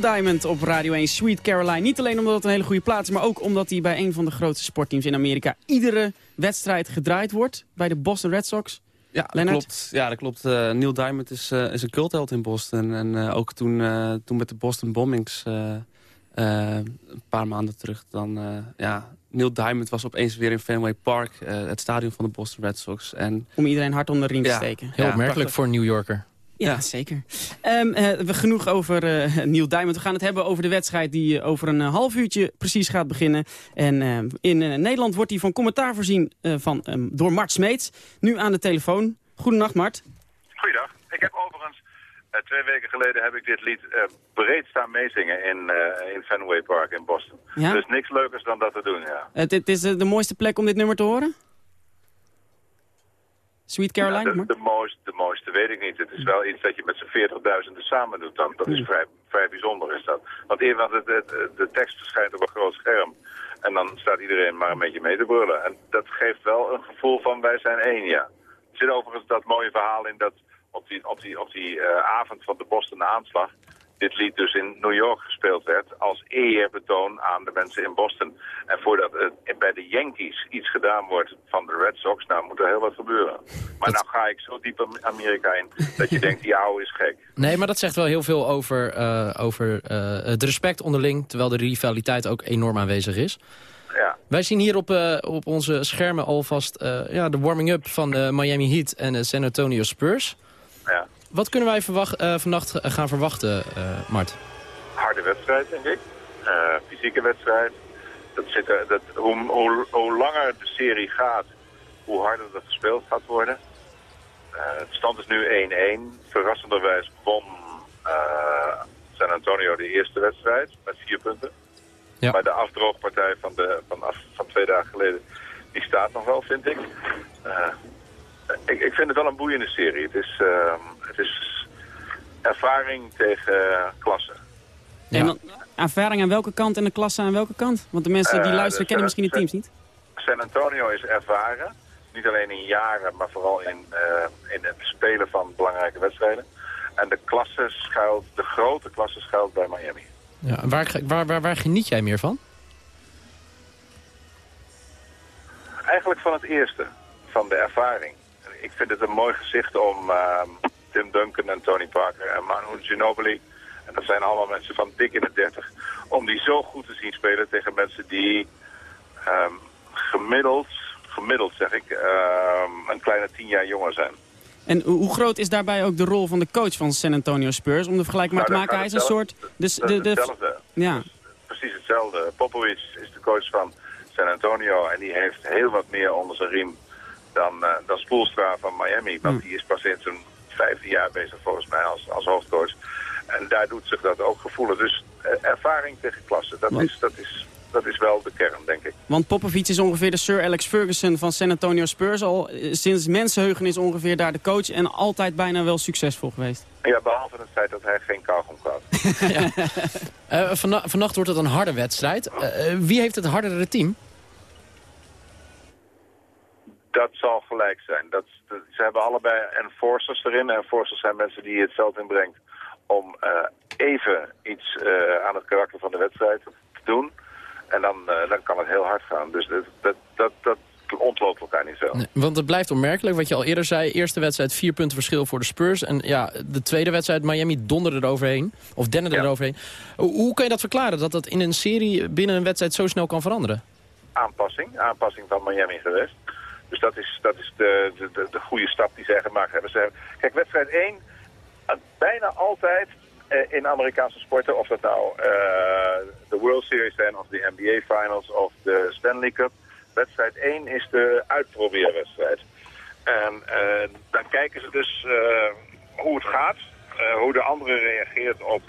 Neil Diamond op Radio 1 Sweet Caroline. Niet alleen omdat het een hele goede plaats is, maar ook omdat hij bij een van de grootste sportteams in Amerika iedere wedstrijd gedraaid wordt. Bij de Boston Red Sox. Ja, dat klopt. Ja, dat klopt. Eh, Neil Diamond is, eh, is een cultheld in Boston. En eh, ook toen, eh, toen met de Boston Bombings eh, eh, een paar maanden terug... dan, eh, ja, Neil Diamond was opeens weer in Fenway Park, eh, het stadion van de Boston Red Sox. En, Om iedereen hard onder de riem te Ja. steken. Heel Ja, opmerkelijk prachtig. voor een New Yorker. Ja, Ja. zeker. Ehm, eh, we genoeg over eh, Neil Diamond. We gaan het hebben over de wedstrijd die eh, over een half uurtje precies gaat beginnen. En ehm, in Nederland wordt hij van commentaar voorzien eh, van, ehm, door Mart Smeets. Nu aan de telefoon. Goedenacht Mart. Goeiedag. Ik heb overigens, eh, twee weken geleden heb ik dit lied eh, breed staan meezingen in, eh, in Fenway Park in Boston. Ja? Dus niks leukers dan dat te doen, ja. Het, het is de mooiste plek om dit nummer te horen? Sweet Caroline? Ja, de, Mart? de, mooiste, de mooiste weet ik niet. Het is wel iets dat je met z'n 40.000 samen doet dan. Dat is vrij, vrij bijzonder is dat. Want want het, het, de tekst verschijnt op een groot scherm. En dan staat iedereen maar een beetje mee te brullen. En dat geeft wel een gevoel van wij zijn één, ja. Er zit overigens dat mooie verhaal in dat op die, op die, op die eh, avond van de Boston aanslag... dit lied dus in New York gespeeld werd als eerbetoon aan de mensen in Boston. En voordat er bij de Yankees iets gedaan wordt van de Red Sox, nou moet er heel wat gebeuren. Maar nou ga ik zo diep in Amerika in dat je denkt, die oude is gek. Nee, maar dat zegt wel heel veel over, eh, over eh, het respect onderling... terwijl de rivaliteit ook enorm aanwezig is. Ja. Wij zien hier op, eh, op onze schermen alvast ja, de warming-up van de Miami Heat en de San Antonio Spurs. Ja. Wat kunnen wij verwacht, eh, vannacht eh, gaan verwachten, eh, Mart? Harde wedstrijd, denk ik. Fysieke wedstrijd. Dat zit er, dat, hoe, hoe, hoe langer de serie gaat, hoe harder er gespeeld gaat worden. Het stand is nu 1-1. Verrassenderwijs won San Antonio de eerste wedstrijd met vier punten. Ja. Maar de afdroogpartij van, de, van, af, van twee dagen geleden, die staat nog wel, vind ik. Ik, ik vind het wel een boeiende serie. Het is, eh, het is ervaring tegen klasse. En dan, ervaring aan welke kant en de klasse aan welke kant? Want de mensen die Eh, luisteren de kennen misschien de teams niet. San Antonio is ervaren. Niet alleen in jaren, maar vooral in, eh, in het spelen van belangrijke wedstrijden. En de klasse schuilt, de grote klasse schuilt bij Miami. Ja, waar, waar, waar geniet jij meer van? Eigenlijk van het eerste, van de ervaring. Ik vind het een mooi gezicht om ehm, Tim Duncan en Tony Parker en Manu Ginobili... en dat zijn allemaal mensen van dik in de dertig... om die zo goed te zien spelen tegen mensen die ehm, gemiddeld, gemiddeld zeg ik, ehm, een kleine tien jaar jonger zijn. En hoe groot is daarbij ook de rol van de coach van San Antonio Spurs? Om de vergelijking maar te Nou, maken, hij is een soort... Dus de, is de, hetzelfde. ja. Precies hetzelfde. Popovic is de coach van San Antonio en die heeft heel wat meer onder zijn riem dan, dan Spoelstra van Miami. Want die is pas in zijn vijfde jaar bezig volgens mij als, als hoofdcoach. En daar doet zich dat ook gevoelen. Dus ervaring tegen klasse, dat, is, dat is dat is wel de kern, denk ik. Want Popovic is ongeveer de Sir Alex Ferguson van San Antonio Spurs. Al eh, sinds mensenheugen is ongeveer daar de coach en altijd bijna wel succesvol geweest. Ja, behalve het feit dat hij geen kauwgom had. ja. uh, vannacht wordt het een harde wedstrijd. Uh, wie heeft het hardere team? Dat zal gelijk zijn. Dat, dat, ze hebben allebei enforcers erin. Enforcers zijn mensen die het veld inbrengt om even iets aan het karakter van de wedstrijd te doen. En dan, uh, dan kan het heel hard gaan. Dus dat, dat, dat, dat ontloopt elkaar niet zo. Nee, want het blijft opmerkelijk, wat je al eerder zei. Eerste wedstrijd vier punten verschil voor de Spurs. En ja, de tweede wedstrijd Miami donderde eroverheen. Of dennerde ja. eroverheen. Hoe, hoe kan je dat verklaren, dat dat in een serie binnen een wedstrijd zo snel kan veranderen? Aanpassing, aanpassing van Miami geweest. Dus dat is, dat is de, de, de, de goede stap die zij gemaakt hebben. Kijk, wedstrijd 1, bijna altijd eh, in Amerikaanse sporten, of dat nou uh, de World Series zijn of de NBA Finals of de Stanley Cup. Wedstrijd 1 is de uitprobeerwedstrijd. En dan kijken ze dus hoe het gaat, hoe de andere reageert op,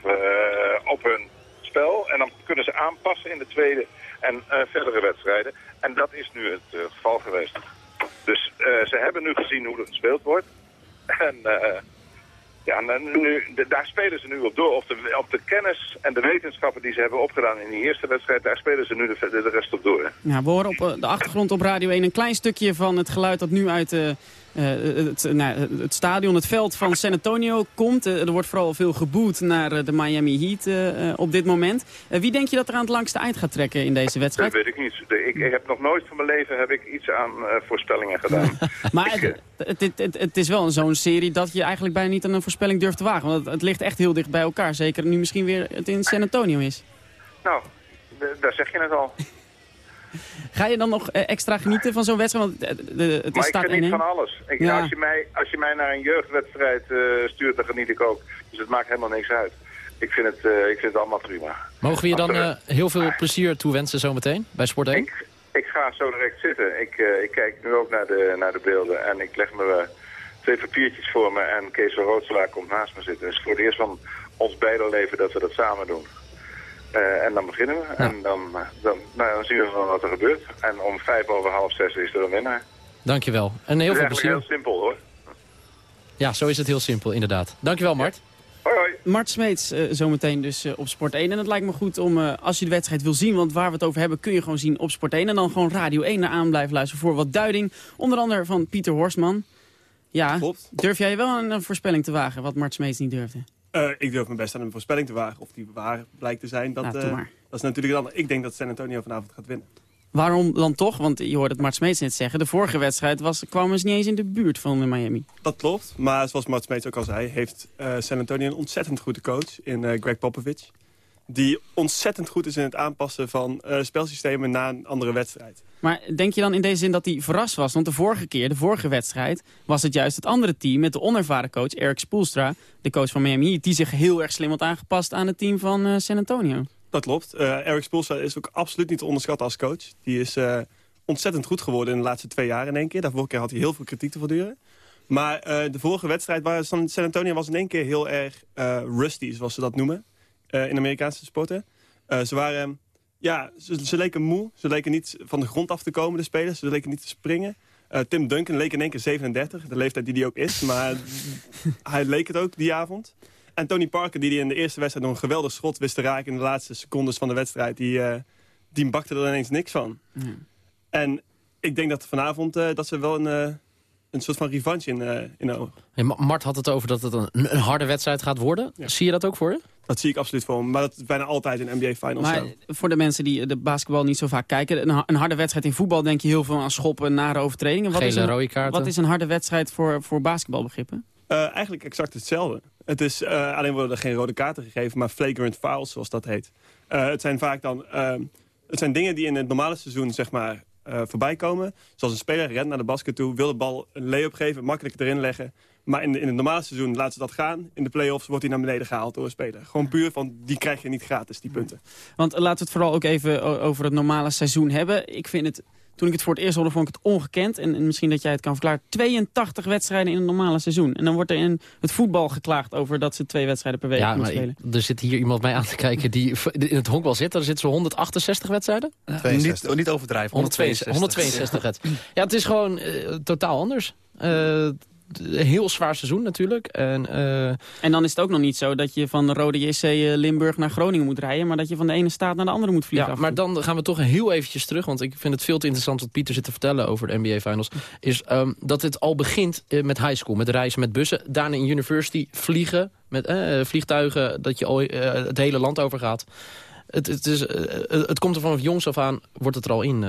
op hun spel. En dan kunnen ze aanpassen in de tweede en verdere wedstrijden. En dat is nu het geval geweest. Dus ze hebben nu gezien hoe er gespeeld wordt. En ja, nu, daar spelen ze nu op door. Op de, op de kennis en de wetenschappen die ze hebben opgedaan in die eerste wedstrijd, daar spelen ze nu de, de rest op door. Ja, we horen op eh, de achtergrond op Radio 1 een klein stukje van het geluid dat nu uit de het, nou, het, stadion, het veld van San Antonio komt. Er wordt vooral veel geboet naar de Miami Heat op dit moment. wie denk je dat er aan het langste eind gaat trekken in deze wedstrijd? Dat weet ik niet. Ik, ik heb nog nooit van mijn leven heb ik iets aan voorspellingen gedaan. maar ik, het, het, het, is wel zo'n serie dat je eigenlijk bijna niet aan een voorspelling durft te wagen. Want het, ligt echt heel dicht bij elkaar. Zeker nu misschien weer het in San Antonio is. Nou, daar zeg je het al. Ga je dan nog eh, extra genieten van zo'n wedstrijd? Want eh, de, het maar staat ik geniet van alles. Ik, als, je mij, als je mij naar een jeugdwedstrijd uh, stuurt, dan geniet ik ook. Dus het maakt helemaal niks uit. Ik vind het, uh, ik vind het allemaal prima. Mogen we je dan uh, heel veel plezier toewensen zometeen bij Sport 1? Ik, ik ga zo direct zitten. Ik, ik kijk nu ook naar de, naar de beelden en ik leg me twee papiertjes voor me en Kees van Roodselaar komt naast me zitten. Dus voor het eerst van ons beide leven dat we dat samen doen. Uh, en dan beginnen we. En dan, eh, dan, nou, dan zien we dan wat er gebeurt. En om vijf over half zes is er een winnaar. Dankjewel. En heel veel plezier. heel simpel hoor. Ja, zo is het heel simpel inderdaad. Dankjewel Mart. Hoi hoi. Mart Smeets uh, zometeen dus uh, op Sport 1. En het lijkt me goed om, uh, als je de wedstrijd wil zien... want waar we het over hebben kun je gewoon zien op Sport 1. En dan gewoon Radio 1 naar aan blijven luisteren voor wat duiding. Onder andere van Pieter Horstman. Ja, Klopt. durf jij wel een, een voorspelling te wagen wat Mart Smeets niet durfde? Uh, ik durf mijn best aan een voorspelling te wagen. Of die waar blijkt te zijn, dat, uh, dat is natuurlijk dan. Ik denk dat San Antonio vanavond gaat winnen. Waarom dan toch? Want je hoort het Mart Smeets net zeggen. De vorige wedstrijd was, kwamen ze niet eens in de buurt van Miami. Dat klopt. Maar zoals Mart Smeets ook al zei... heeft uh, San Antonio een ontzettend goede coach in Greg Popovich die ontzettend goed is in het aanpassen van uh, spelsystemen na een andere wedstrijd. Maar denk je dan in deze zin dat hij verrast was? Want de vorige keer, de vorige wedstrijd, was het juist het andere team... met de onervaren coach Eric Spoelstra, de coach van Miami... die zich heel erg slim had aangepast aan het team van uh, San Antonio. Dat klopt. Uh, Eric Spoelstra is ook absoluut niet te onderschatten als coach. Die is ontzettend goed geworden in de laatste twee jaar in één keer. Daarvoor keer had hij heel veel kritiek te verduren. Maar de vorige wedstrijd waar San Antonio was in één keer heel erg rusty, zoals ze dat noemen. Eh, in Amerikaanse sporten. Eh, ze waren, ja, ze, ze, leken moe. Ze leken niet van de grond af te komen, de spelers. Ze leken niet te springen. Uh, Tim Duncan leek in één keer 37, de leeftijd die hij ook is. Maar hij leek het ook die avond. En Tony Parker, die, die in de eerste wedstrijd nog een geweldig schot wist te raken... in de laatste secondes van de wedstrijd, die, uh, die bakte er ineens niks van. En ik denk dat vanavond uh, dat ze wel een, een soort van revanche in, in de ogen. Ja, Mart had het over dat het een, een harde wedstrijd gaat worden. Zie je dat ook voor je? Dat zie ik absoluut voor me. Maar dat is bijna altijd in NBA Finals maar voor de mensen die de basketbal niet zo vaak kijken... Een, een, harde wedstrijd in voetbal denk je heel veel aan schoppen, nare overtredingen. Wat, Gele, is, een, rode kaarten. wat is een harde wedstrijd voor, voor basketbalbegrippen? Uh, eigenlijk exact hetzelfde. Het is, uh, alleen worden er geen rode kaarten gegeven, maar flagrant fouls, zoals dat heet. Uh, het zijn vaak dan... het zijn dingen die in het normale seizoen, zeg maar, voorbij komen. Zoals een speler rent naar de basket toe, wil de bal een lay-up geven, makkelijk erin leggen. Maar in, in het normale seizoen laten ze dat gaan. In de play-offs wordt hij naar beneden gehaald door een speler. Gewoon puur van, die krijg je niet gratis, die punten. Want laten we het vooral ook even over het normale seizoen hebben. Ik vind het toen ik het voor het eerst hoorde, vond ik het ongekend. En, misschien dat jij het kan verklaren. 82 wedstrijden in een normale seizoen. En dan wordt er in het voetbal geklaagd over dat ze twee wedstrijden per week ja, moeten spelen. er zit hier iemand mij aan te kijken die in het honkbal zit. Daar zitten ze 168 wedstrijden. niet, niet overdrijven, 162. 162. ja, het is gewoon uh, totaal anders. Uh, heel zwaar seizoen natuurlijk. En, uh... en dan is het ook nog niet zo dat je van Rode JC eh, Limburg naar Groningen moet rijden... maar dat je van de ene staat naar de andere moet vliegen. Ja, maar dan gaan we toch heel eventjes terug... want ik vind het veel te interessant wat Pieter zit te vertellen over de NBA Finals... is um, dat het al begint uh, met high school, met reizen met bussen. Daarna in university vliegen, met vliegtuigen... dat je al het hele land over gaat. Het, het, is, het komt er vanaf jongs af aan, wordt het er al in,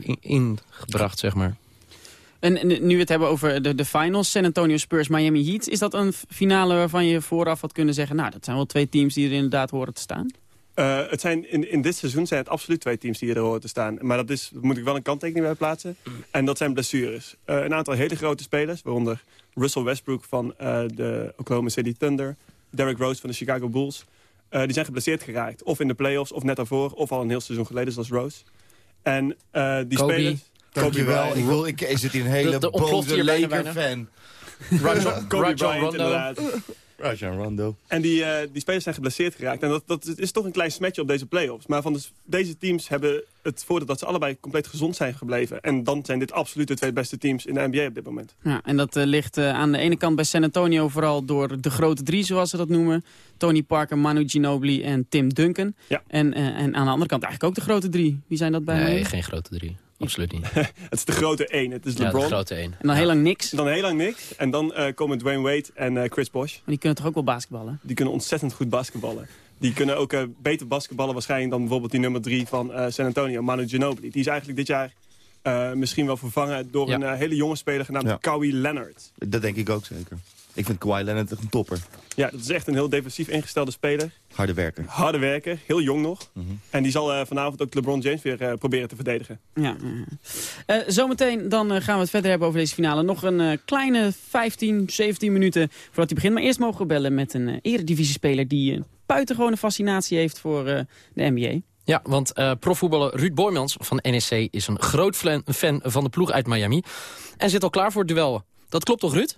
in, ingebracht, zeg maar. En, nu we het hebben over de, de finals, San Antonio Spurs, Miami Heat... is dat een finale waarvan je vooraf had kunnen zeggen... nou, dat zijn wel twee teams die er inderdaad horen te staan? Uh, het zijn, in, in dit seizoen zijn het absoluut twee teams die er horen te staan. Maar dat is, moet ik wel een kanttekening bij plaatsen. En dat zijn blessures. Uh, een aantal hele grote spelers, waaronder Russell Westbrook van uh, de Oklahoma City Thunder... Derrick Rose van de Chicago Bulls. die zijn geblesseerd geraakt. Of in de playoffs, of net daarvoor, of al een heel seizoen geleden, zoals Rose. En die Kobe. spelers... Dankjewel. Ik, wil, ik zit hier een hele de, de boze Laker-fan. Kobe Bryant, inderdaad. Rajon Rondo. En die, uh, die spelers zijn geblesseerd geraakt. En dat, dat is toch een klein smetje op deze play-offs. Maar van de, deze teams hebben het voordeel dat ze allebei compleet gezond zijn gebleven. En dan zijn dit absoluut de twee beste teams in de NBA op dit moment. Ja, en dat uh, ligt uh, aan de ene kant bij San Antonio vooral door de grote drie, zoals ze dat noemen. Tony Parker, Manu Ginobili en Tim Duncan. Ja. En, en aan de andere kant eigenlijk ook de grote drie. Wie zijn dat bij Nee, mij? geen grote drie. Absoluut niet. het is de grote één. Het is LeBron. Ja, de grote één. En dan heel lang niks. En dan heel lang niks. En dan uh, komen Dwayne Wade en uh, Chris Bosh. Maar die kunnen toch ook wel basketballen? Die kunnen ontzettend goed basketballen. Die kunnen ook uh, beter basketballen waarschijnlijk dan bijvoorbeeld die nummer drie van San Antonio, Manu Ginobili. Die is eigenlijk dit jaar misschien wel vervangen door ja. een hele jonge speler genaamd ja. Kawhi Leonard. Dat denk ik ook zeker. Ik vind Kawhi Leonard een topper. Ja, dat is echt een heel defensief ingestelde speler. Harde werker. Harde werker, heel jong nog. Mm -hmm. En die zal uh, vanavond ook LeBron James weer uh, proberen te verdedigen. Ja. Uh, zometeen dan gaan we het verder hebben over deze finale. Nog een kleine 15, 17 minuten voordat hij begint. Maar eerst mogen we bellen met een eredivisiespeler die een buitengewone fascinatie heeft voor de NBA. Ja, want uh, profvoetballer Ruud Boymans van NEC is een groot fan van de ploeg uit Miami. En zit al klaar voor het duel. Dat klopt toch, Ruud?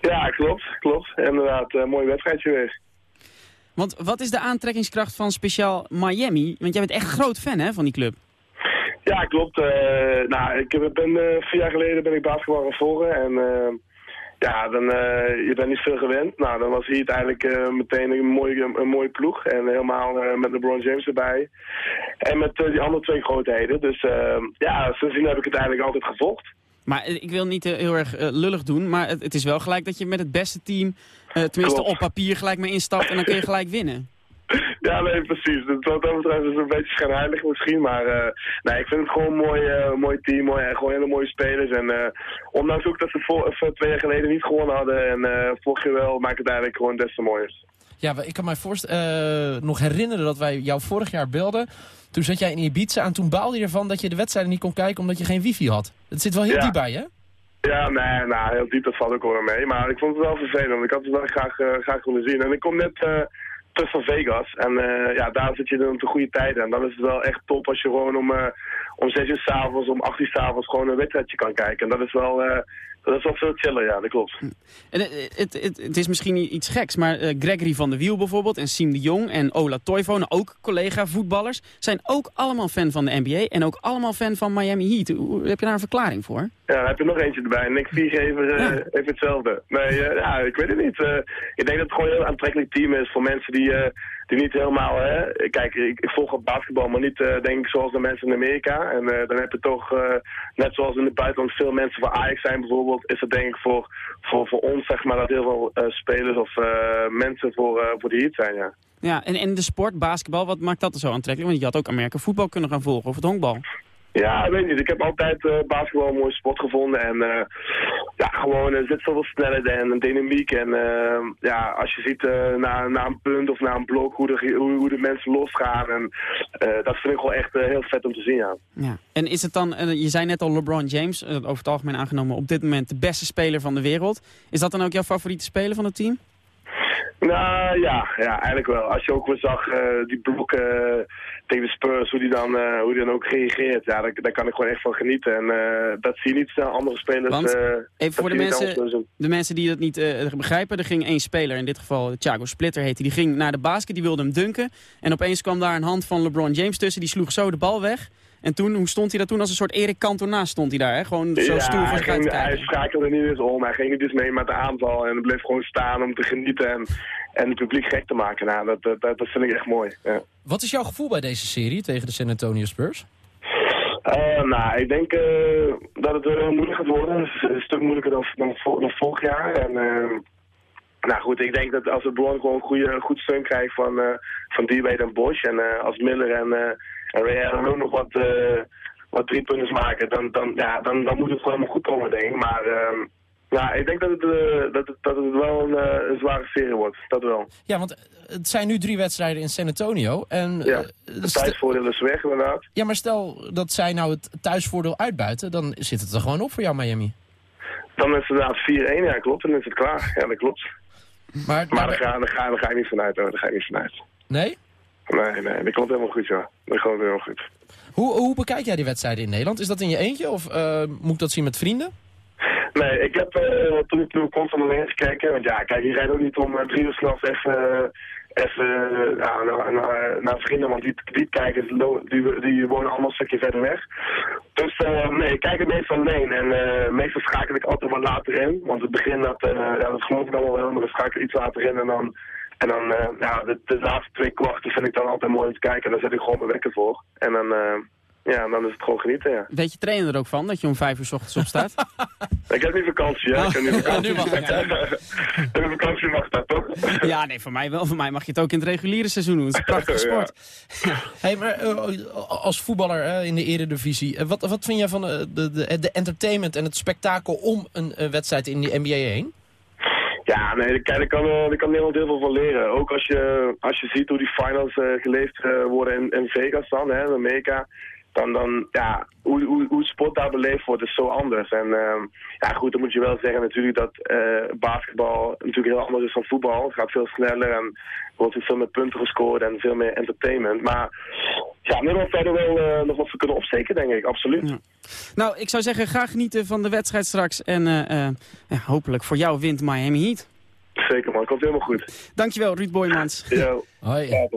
Ja, klopt. klopt. Inderdaad, een mooi wedstrijdje weer. Want wat is de aantrekkingskracht van speciaal Miami? Want jij bent echt een groot fan hè, van die club. Ja, klopt. Uh, nou, ik ben, uh, vier jaar geleden ben ik basketbal gaan volgen. En uh, ja, dan, je bent niet veel gewend. Nou, dan was hier het eigenlijk meteen een mooie, een mooie ploeg. En helemaal met LeBron James erbij. En met die andere twee grootheden. Dus ja, sindsdien heb ik het eigenlijk altijd gevolgd. Maar ik wil niet heel erg uh, lullig doen, maar het, het, is wel gelijk dat je met het beste team, uh, tenminste Klopt. op papier, gelijk mee instapt en dan kun je gelijk winnen. Ja, nee, precies. Wat dat betreft is het een beetje schijnheilig misschien, maar uh, nee, ik vind het gewoon een mooi, mooi team, mooi, en gewoon hele mooie spelers. En ondanks ook dat ze voor, twee jaar geleden niet gewonnen hadden en vorig jaar wel, maakt het eigenlijk gewoon des te mooier. Ja, ik kan mij voorstellen, nog herinneren dat wij jou vorig jaar belden. Toen zat jij in Ibiza en toen baalde je ervan dat je de wedstrijden niet kon kijken omdat je geen wifi had. Het zit wel heel ja. diep bij, hè? Ja, nee, nou, heel diep, dat valt ook wel mee. Maar ik vond het wel vervelend, ik had het wel graag, uh, graag willen zien. En ik kom net uh, terug van Vegas en uh, ja, daar zit je dan op de goede tijden. En dan is het wel echt top als je gewoon om, om 6 uur s'avonds, om 8 uur s'avonds gewoon een wedstrijdje kan kijken. En dat is wel... Dat is wel veel chiller, ja, dat klopt. En het, het, het, het is misschien iets geks, maar uh, Gregory van der Wiel bijvoorbeeld... en Siem de Jong en Ola Toivonen, ook collega-voetballers... zijn ook allemaal fan van de NBA en ook allemaal fan van Miami Heat. Hoe, heb je daar een verklaring voor? Ja, daar heb je nog eentje erbij. Nick Viergever uh, ja. even hetzelfde. Nee, uh, ja, ik weet het niet. ik denk dat het gewoon een heel aantrekkelijk team is voor mensen die die niet helemaal, hè, kijk, ik, volg op basketbal, maar niet uh, denk ik zoals de mensen in Amerika. En uh, dan heb je toch, uh, net zoals in het buitenland veel mensen van Ajax zijn bijvoorbeeld, is het denk ik voor, voor, voor ons, zeg maar, dat heel veel spelers of mensen voor, voor de Heat zijn, ja. Ja, en, en de sport, basketbal, wat maakt dat er zo aantrekkelijk? Want je had ook Amerika voetbal kunnen gaan volgen, of het honkbal. Ja, ik weet niet. Ik heb altijd uh, basketbal een mooie sport gevonden. En uh, ja, gewoon, er zit zoveel snelheid en dynamiek. En ja, als je ziet naar, naar een punt of naar een blok, hoe de, hoe, hoe de mensen losgaan. En dat vind ik wel echt heel vet om te zien, ja. ja. En is het dan, je zei net al LeBron James, over het algemeen aangenomen op dit moment de beste speler van de wereld. Is dat dan ook jouw favoriete speler van het team? Nou ja, ja, eigenlijk wel. Als je ook weer zag uh, die blokken uh, tegen de Spurs, hoe die dan, uh, hoe die dan ook reageert, ja, daar, daar kan ik gewoon echt van genieten. En dat zie je niet snel andere spelers. Want, even voor de mensen, de mensen die dat niet begrijpen, er ging één speler, in dit geval Thiago Splitter heette, die ging naar de basket, die wilde hem dunken. En opeens kwam daar een hand van LeBron James tussen, die sloeg zo de bal weg. En toen, hoe stond hij daar toen? Als een soort Erik Cantona stond hij daar, hè? Gewoon zo ja, stoel voor zich uit te kijken. hij schakelde niet eens om. Hij ging niet eens mee met de aanval en bleef gewoon staan om te genieten en, en het publiek gek te maken. Nou, dat, dat, dat vind ik echt mooi. Ja. Wat is jouw gevoel bij deze serie tegen de San Antonio Spurs? Uh, nou, ik denk uh, dat het heel moeilijk gaat worden. Het is een stuk moeilijker dan, dan, dan vorig jaar. En, uh, nou goed, ik denk dat als de Bron gewoon goede, goed steun krijgt van, uh, van D-Wade en Bosch... en als Miller en en Ray Allen ook nog wat, uh, wat drie punten maken, dan, dan, ja, dan, dan moet het gewoon helemaal goed komen, denk ik. Maar uh, ja, ik denk dat het, uh, dat het, dat het wel een, uh, een, zware serie wordt. Dat wel. Ja, want het zijn nu drie wedstrijden in San Antonio. En, ja, het thuisvoordeel is weg inderdaad. Ja, maar stel dat zij nou het thuisvoordeel uitbuiten, dan zit het er gewoon op voor jou, Miami. Dan is het inderdaad 4-1, ja klopt. Dan is het klaar. Ja, dat klopt. Maar, maar, daar, ga, daar, ga, daar ga ik niet vanuit hoor. Daar ga ik niet vanuit. Nee? Nee, nee, dat komt helemaal goed, ja. Dat komt helemaal goed. Hoe, hoe bekijk jij die wedstrijden in Nederland? Is dat in je eentje of uh, moet ik dat zien met vrienden? Nee, ik heb uh, toen ik toen constant alleen gekeken. Want ja, kijk, je rijdt ook niet om uh, drie uur s'nachts even, even ja, naar, naar, naar, vrienden. Want die, die kijkers die, die wonen allemaal een stukje verder weg. Dus nee, ik kijk het meestal alleen. En meestal schakel ik altijd wat later in. Want het begin, dat, ja, dat geloof ik allemaal wel. Maar dan schakel ik iets later in en dan en dan, uh, ja, de, de, laatste twee kwarten vind ik dan altijd mooi om te kijken. En dan zet ik gewoon mijn wekker voor. En dan, uh, ja, dan is het gewoon genieten, ja. Weet je trainer er ook van, dat je om vijf uur s ochtends opstaat? ik heb nu vakantie, ja. Ik heb nu vakantie. nu mag ja. vakantie mag dat, toch? ja, nee, voor mij wel. Voor mij mag je het ook in het reguliere seizoen doen. Het is een prachtige sport. ja. hey, maar uh, als voetballer in de eredivisie, wat, wat vind jij van de, de, de entertainment en het spektakel om een wedstrijd in de NBA heen? Ja, nee, daar kan, daar kan Nederland heel veel van leren. Ook als je, als je ziet hoe die finals uh, geleefd uh, worden in, in Vegas dan, hè, in Amerika. Dan, dan ja, hoe, hoe, hoe het sport daar beleefd wordt is zo anders. En uh, ja, goed, dan moet je wel zeggen natuurlijk dat uh, basketbal natuurlijk heel anders is dan voetbal. Het gaat veel sneller en er wordt veel meer punten gescoord en veel meer entertainment. Maar ja, Nederland verder wel nog wat kunnen opsteken, denk ik. Absoluut. Ja. Nou, ik zou zeggen, graag genieten van de wedstrijd straks. En ja, hopelijk voor jou wint Miami Heat. Zeker man, komt helemaal goed. Dankjewel Ruud Boymans. ja. Hoi.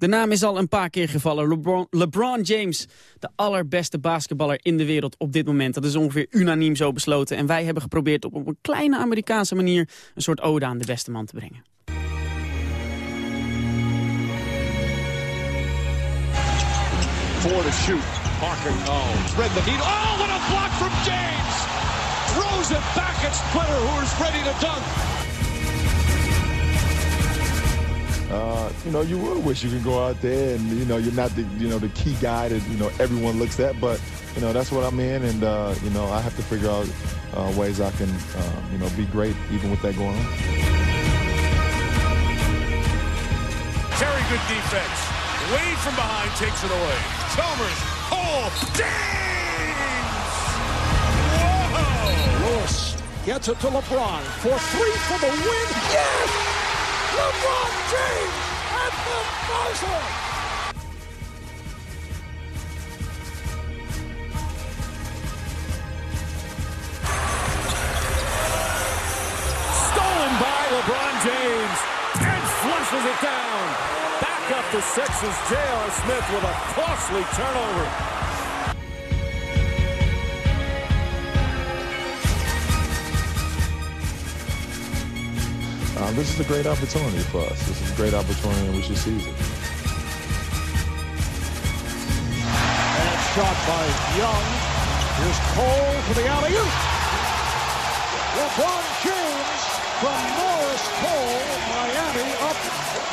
De naam is al een paar keer gevallen. LeBron, LeBron, James, de allerbeste basketballer in de wereld op dit moment. Dat is ongeveer unaniem zo besloten. En wij hebben geprobeerd op een kleine Amerikaanse manier... een soort ode aan de beste man te brengen. Four to shoot. Parker, oh, spread the needle. Oh, what a block from James! Throws it back at Splitter, who's ready to dunk. Uh, you know, you would wish you could go out there and, you know, you're not the, you know, the key guy that, you know, everyone looks at, but, you know, that's what I'm in and, uh, you know, I have to figure out uh, ways I can, uh, you know, be great even with that going on. Very good defense. Wade from behind takes it away. Chalmers, oh, James! Whoa! Lewis gets it to LeBron for three for the win. Yes! LeBron James at the buzzer. Stolen by LeBron James and flushes it down. Back up to six is J.R. Smith with a costly turnover. Um, this is a great opportunity for us. This is a great opportunity and we should seize it. And shot by Young. Here's Cole for the alley-oop. LeBron James from Morris Cole. Miami up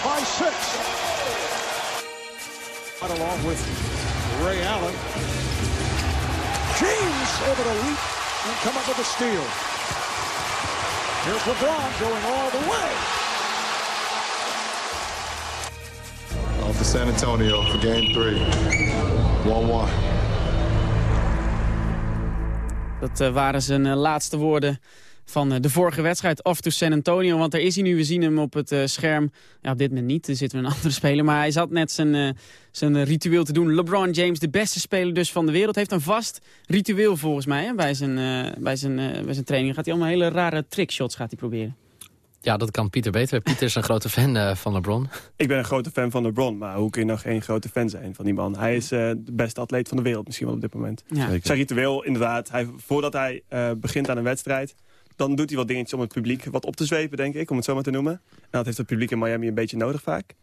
by six. Right along with Ray Allen. James able to leap and come up with a steal. Here's LeBron going all the way. Off to San Antonio for game three. 1-1. Dat uh, waren zijn uh, laatste woorden van eh, de vorige wedstrijd, off to San Antonio. Want daar is hij nu, we zien hem op het uh, scherm. Ja, op dit moment niet, er zitten we een andere speler. Maar hij zat net zijn, uh, zijn ritueel te doen. LeBron James, de beste speler dus van de wereld, heeft een vast ritueel volgens mij. Hè, bij, zijn, bij, zijn, bij zijn training gaat hij allemaal hele rare trickshots gaat hij proberen. Ja, dat kan Pieter beter. Pieter is een grote fan van LeBron. Ik ben een grote fan van LeBron, maar hoe kun je nog geen grote fan zijn van die man? Hij is de beste atleet van de wereld misschien wel op dit moment. Ja. Zijn ritueel inderdaad, hij, voordat hij begint aan een wedstrijd dan doet hij wat dingetjes om het publiek wat op te zwepen, denk ik, om het zo maar te noemen. En dat heeft het publiek in Miami een beetje nodig vaak.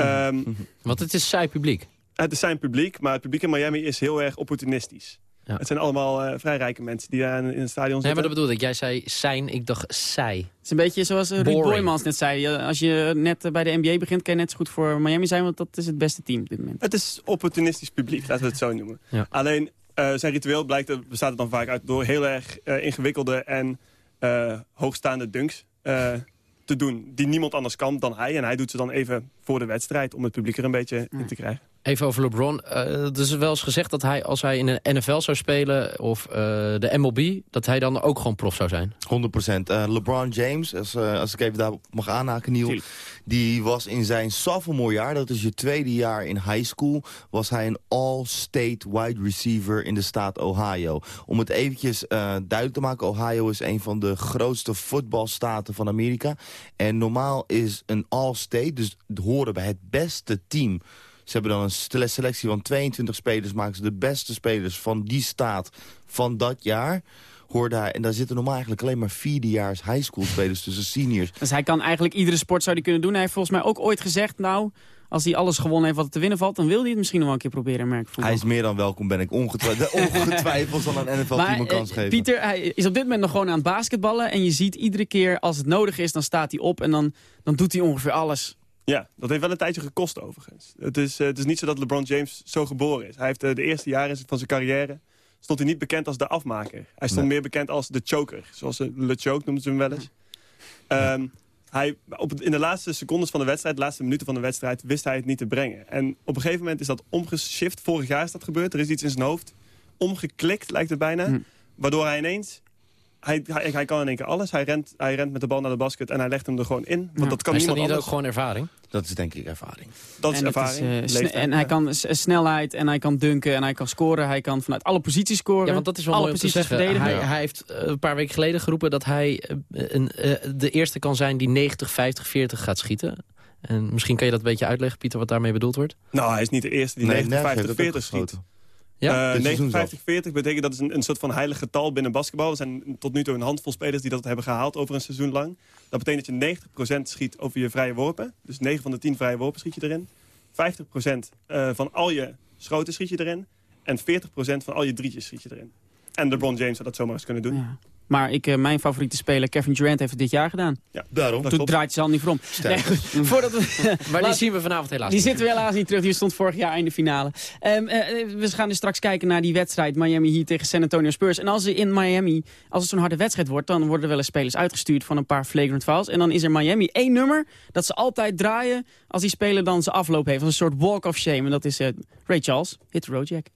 Um, Want het is saai publiek. Het is zijn publiek, maar het publiek in Miami is heel erg opportunistisch. Ja. Het zijn allemaal uh, vrij rijke mensen die daar in het stadion zitten. Nee, maar dat bedoel ik. Jij zei zijn, ik dacht zij. Het is een beetje zoals Ruud Boymans net zei. Als je net bij de NBA begint, kan je net zo goed voor Miami zijn... want dat is het beste team op dit moment. Het is opportunistisch publiek, laten we het zo noemen. Ja. Alleen uh, zijn ritueel blijkt, bestaat er dan vaak uit... door heel erg uh, ingewikkelde en uh, hoogstaande dunks uh, te doen. Die niemand anders kan dan hij. En hij doet ze dan even voor de wedstrijd om het publiek er een beetje in te krijgen. Even over LeBron. Uh, er is wel eens gezegd dat hij, als hij in een NFL zou spelen... of uh, de MLB, dat hij dan ook gewoon prof zou zijn. 100% uh, LeBron James, als, als ik even daar mag aanhaken, Niel... die was in zijn sophomore jaar, dat is je tweede jaar in high school... was hij een all-state wide receiver in de staat Ohio. Om het eventjes duidelijk te maken... Ohio is een van de grootste voetbalstaten van Amerika. En normaal is een all-state, dus horen bij het beste team ze hebben dan een selectie van 22 spelers. Maken ze de beste spelers van die staat van dat jaar hoorde hij. En daar zitten normaal eigenlijk alleen maar vierdejaars high school spelers tussen seniors. Dus hij kan eigenlijk iedere sport zou die kunnen doen. Hij heeft volgens mij ook ooit gezegd, nou, als hij alles gewonnen heeft wat te winnen valt... dan wil hij het misschien nog wel een keer proberen, merk Hij is meer dan welkom, ben ik ongetwijfeld, ongetwijfeld zal een NFL-team een kans eh, geven. Pieter, hij is op dit moment nog gewoon aan het basketballen... en je ziet iedere keer als het nodig is, dan staat hij op... en dan, dan doet hij ongeveer alles. Ja, dat heeft wel een tijdje gekost overigens. Het is, uh, het is niet zo dat LeBron James zo geboren is. Hij heeft uh, de eerste jaren van zijn carrière... stond hij niet bekend als de afmaker. Hij stond meer bekend als de choker. Zoals Le Choke noemden ze hem wel eens. Um, hij, op, in de laatste secondes van de wedstrijd, de laatste minuten van de wedstrijd... wist hij het niet te brengen. En op een gegeven moment is dat omgeshift. Vorig jaar is dat gebeurd. Er is iets in zijn hoofd omgeklikt, lijkt het bijna. Hm. Waardoor hij ineens hij, hij, hij, kan in één keer alles. Hij rent, hij rent met de bal naar de basket en hij legt hem er gewoon in. Want dat kan is niemand dat niet anders. ook gewoon ervaring? Dat is denk ik ervaring. Dat is en ervaring. Is, uh, en hij kan snelheid en hij kan dunken en hij kan scoren. Hij kan vanuit alle posities scoren. Ja, want dat is wel alle mooi om te zeggen. Hij, hij, heeft uh, een paar weken geleden geroepen dat hij uh, een, de eerste kan zijn die 90, 50, 40 gaat schieten. En misschien kan je dat een beetje uitleggen, Pieter, wat daarmee bedoeld wordt? Nou, hij is niet de eerste die nee, 90, 50, 40 schiet. Ja? Uh, 59, 40 betekent dat is een, een soort van heilig getal binnen basketbal. Er zijn tot nu toe een handvol spelers die dat hebben gehaald over een seizoen lang. Dat betekent dat je 90% schiet over je vrije worpen. Dus 9 van de 10 vrije worpen schiet je erin. 50% uh, van al je schoten schiet je erin. En 40% van al je drietjes schiet je erin. En LeBron James zou dat zomaar eens kunnen doen. Ja. Maar ik, uh, mijn favoriete speler, Kevin Durant, heeft het dit jaar gedaan. Ja, daarom. Toen draait ze al niet voor om. Nee, voordat we, maar die zien we vanavond helaas Die niet. zitten we helaas niet terug. Die stond vorig jaar in de finale. Um, uh, we gaan dus straks kijken naar die wedstrijd Miami hier tegen San Antonio Spurs. En als ze in Miami, als het zo'n harde wedstrijd wordt... dan worden er wel eens spelers uitgestuurd van een paar flagrant fouls. En dan is er Miami één nummer dat ze altijd draaien... als die speler dan zijn afloop heeft. Als een soort walk of shame. En dat is uh, Ray Charles, Hit the Road Jack.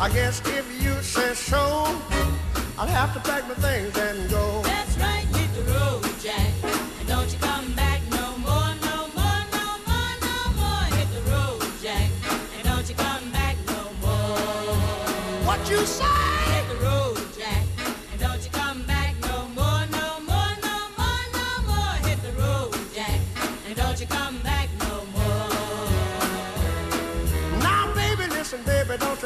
I guess if you say so, I'll have to pack my things and go.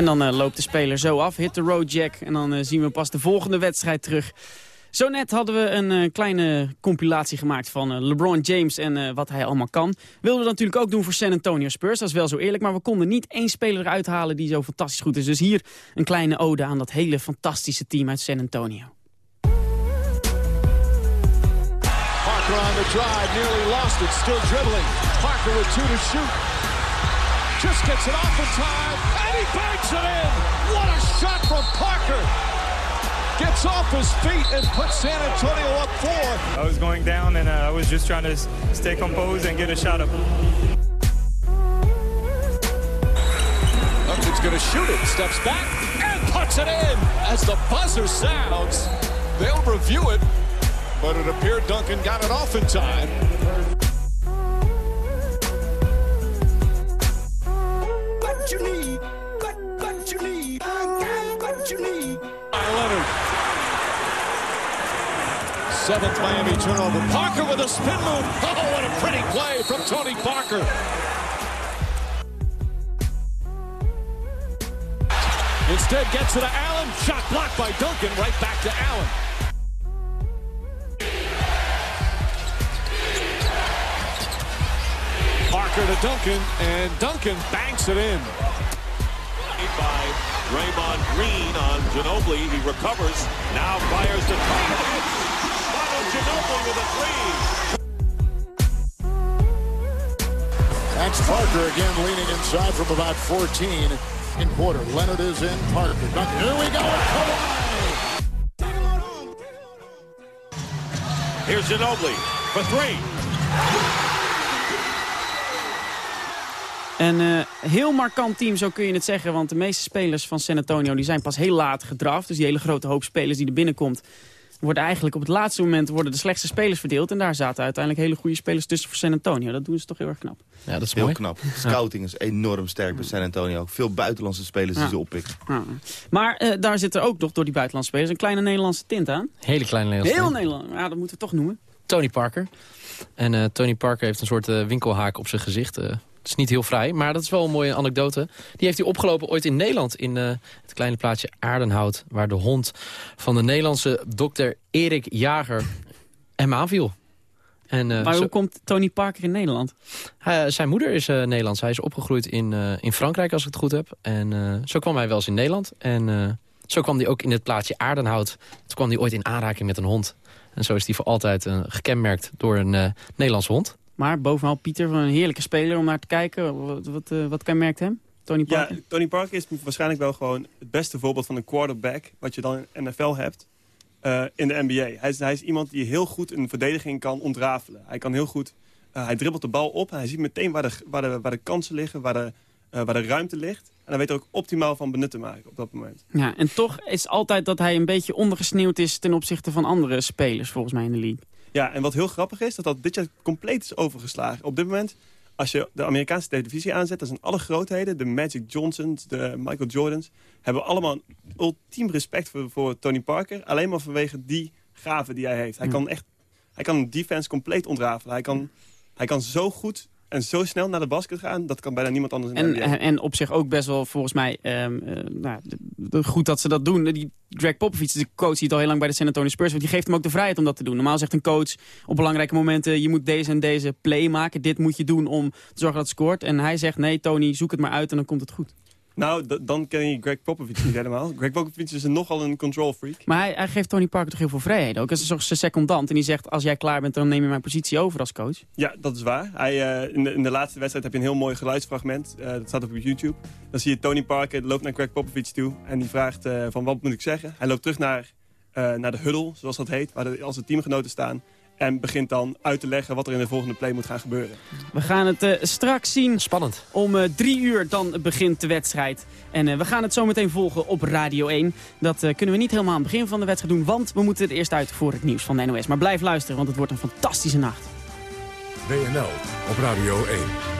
En dan eh, loopt de speler zo af, hit the road jack. En dan eh, zien we pas de volgende wedstrijd terug. Zo net hadden we een eh, kleine compilatie gemaakt van LeBron James en wat hij allemaal kan. Wilden we natuurlijk ook doen voor San Antonio Spurs, dat is wel zo eerlijk. Maar we konden niet één speler eruit halen die zo fantastisch goed is. Dus hier een kleine ode aan dat hele fantastische team uit San Antonio. Parker on the drive, nearly lost it, still dribbling. Parker with two to shoot. Just gets it off in time, and he banks it in. What a shot from Parker. Gets off his feet and puts San Antonio up four. I was going down and uh, I was just trying to stay composed and get a shot up. Duncan's going to shoot it, steps back, and puts it in. As the buzzer sounds, they'll review it, but it appeared Duncan got it off in time. What you need, I. Seventh Miami turnover. Parker with a spin move. Oh, what a pretty play from Tony Parker. Instead gets it to Allen. Shot blocked by Duncan. Right back to Allen. Parker to Duncan, and Duncan banks it in. by Draymond Green on Ginobili. He recovers. Now fires the three. Manu Ginobili with a three. That's Parker again leaning inside from about 14 in quarter. Leonard is in. Parker. Here we go. Here's Ginobili for three. Een eh, heel markant team, zo kun je het zeggen. Want de meeste spelers van San Antonio die zijn pas heel laat gedraft. Dus die hele grote hoop spelers die er binnenkomt... worden eigenlijk op het laatste moment worden de slechtste spelers verdeeld. En daar zaten uiteindelijk hele goede spelers tussen voor San Antonio. Dat doen ze toch heel erg knap. Ja, dat is Heel mooi. knap. Scouting is enorm sterk bij San Antonio. Veel buitenlandse spelers die ze oppikken. Ja. Maar eh, daar zit er ook nog door die buitenlandse spelers een kleine Nederlandse tint aan. Hele kleine Nederlandse Heel. Nederland. Ja, dat moeten we toch noemen. Tony Parker. En eh, Tony Parker heeft een soort eh, winkelhaak op zijn gezicht. Eh. het is niet heel vrij, maar dat is wel een mooie anekdote. Die heeft hij opgelopen ooit in Nederland. In eh, het kleine plaatsje Aardenhout. Waar de hond van de Nederlandse dokter Erik Jager hem aanviel. En, eh, maar zo- hoe komt Tony Parker in Nederland? hij- zijn moeder is eh, Nederlands. Hij is opgegroeid in, eh, in Frankrijk, als ik het goed heb. En eh, zo kwam hij wel eens in Nederland. En eh, zo kwam hij ook in het plaatsje Aardenhout. Toen kwam hij ooit in aanraking met een hond. En zo is hij voor altijd eh, gekenmerkt door een eh, Nederlandse hond. Maar bovenal Pieter, van een heerlijke speler om naar te kijken. Wat, wat, eh, wat kenmerkt hem? Tony Ja, Parker? Tony Parker is waarschijnlijk wel gewoon het beste voorbeeld van een quarterback... wat je dan in NFL hebt eh, in de NBA. Hij is, hij is iemand die heel goed een verdediging kan ontrafelen. Hij kan heel goed... eh, hij dribbelt de bal op hij ziet meteen waar de, waar de, waar de kansen liggen, waar de, waar de ruimte ligt. En hij weet er ook optimaal van benut te maken op dat moment. Ja, en toch is altijd dat hij een beetje ondergesneeuwd is... ten opzichte van andere spelers volgens mij in de league. Ja, en wat heel grappig is, dat dat dit jaar compleet is overgeslagen. Op dit moment, als je de Amerikaanse televisie aanzet... dan zijn alle grootheden, de Magic Johnsons, de Michael Jordans... hebben allemaal een ultiem respect voor, voor Tony Parker. Alleen maar vanwege die gave die hij heeft. Hij Ja. kan echt hij kan een defense compleet ontrafelen. Hij kan, hij kan zo goed en zo snel naar de basket gaan... dat kan bijna niemand anders in de En, NBA. en op zich ook best wel volgens mij ehm, eh, nou, de- de- goed dat ze dat doen. Die Greg Popovich, de coach die het al heel lang bij de San Antonio Spurs die geeft hem ook de vrijheid om dat te doen. Normaal zegt een coach op belangrijke momenten... je moet deze en deze play maken. Dit moet je doen om te zorgen dat het scoort. En hij zegt nee Tony, zoek het maar uit en dan komt het goed. Nou, dan ken je Greg Popovich niet helemaal. Greg Popovich is nogal een control freak. Maar hij, hij geeft Tony Parker toch heel veel vrijheden. Ook als zijn secondant. En die zegt als jij klaar bent dan neem je mijn positie over als coach. Ja, dat is waar. Hij, eh, in, de, in de laatste wedstrijd heb je een heel mooi geluidsfragment. Eh, dat staat op YouTube. Dan zie je Tony Parker loopt naar Greg Popovich toe. En die vraagt eh, van wat moet ik zeggen. Hij loopt terug naar, naar de huddle, zoals dat heet. Waar de, als de teamgenoten staan. En begint dan uit te leggen wat er in de volgende play moet gaan gebeuren. We gaan het eh, straks zien. Spannend. Om eh, drie uur dan begint de wedstrijd. En eh, we gaan het zo meteen volgen op Radio 1. Dat eh, kunnen we niet helemaal aan het begin van de wedstrijd doen. Want we moeten er eerst uit voor het nieuws van de NOS. Maar blijf luisteren, want het wordt een fantastische nacht. WNL op Radio 1.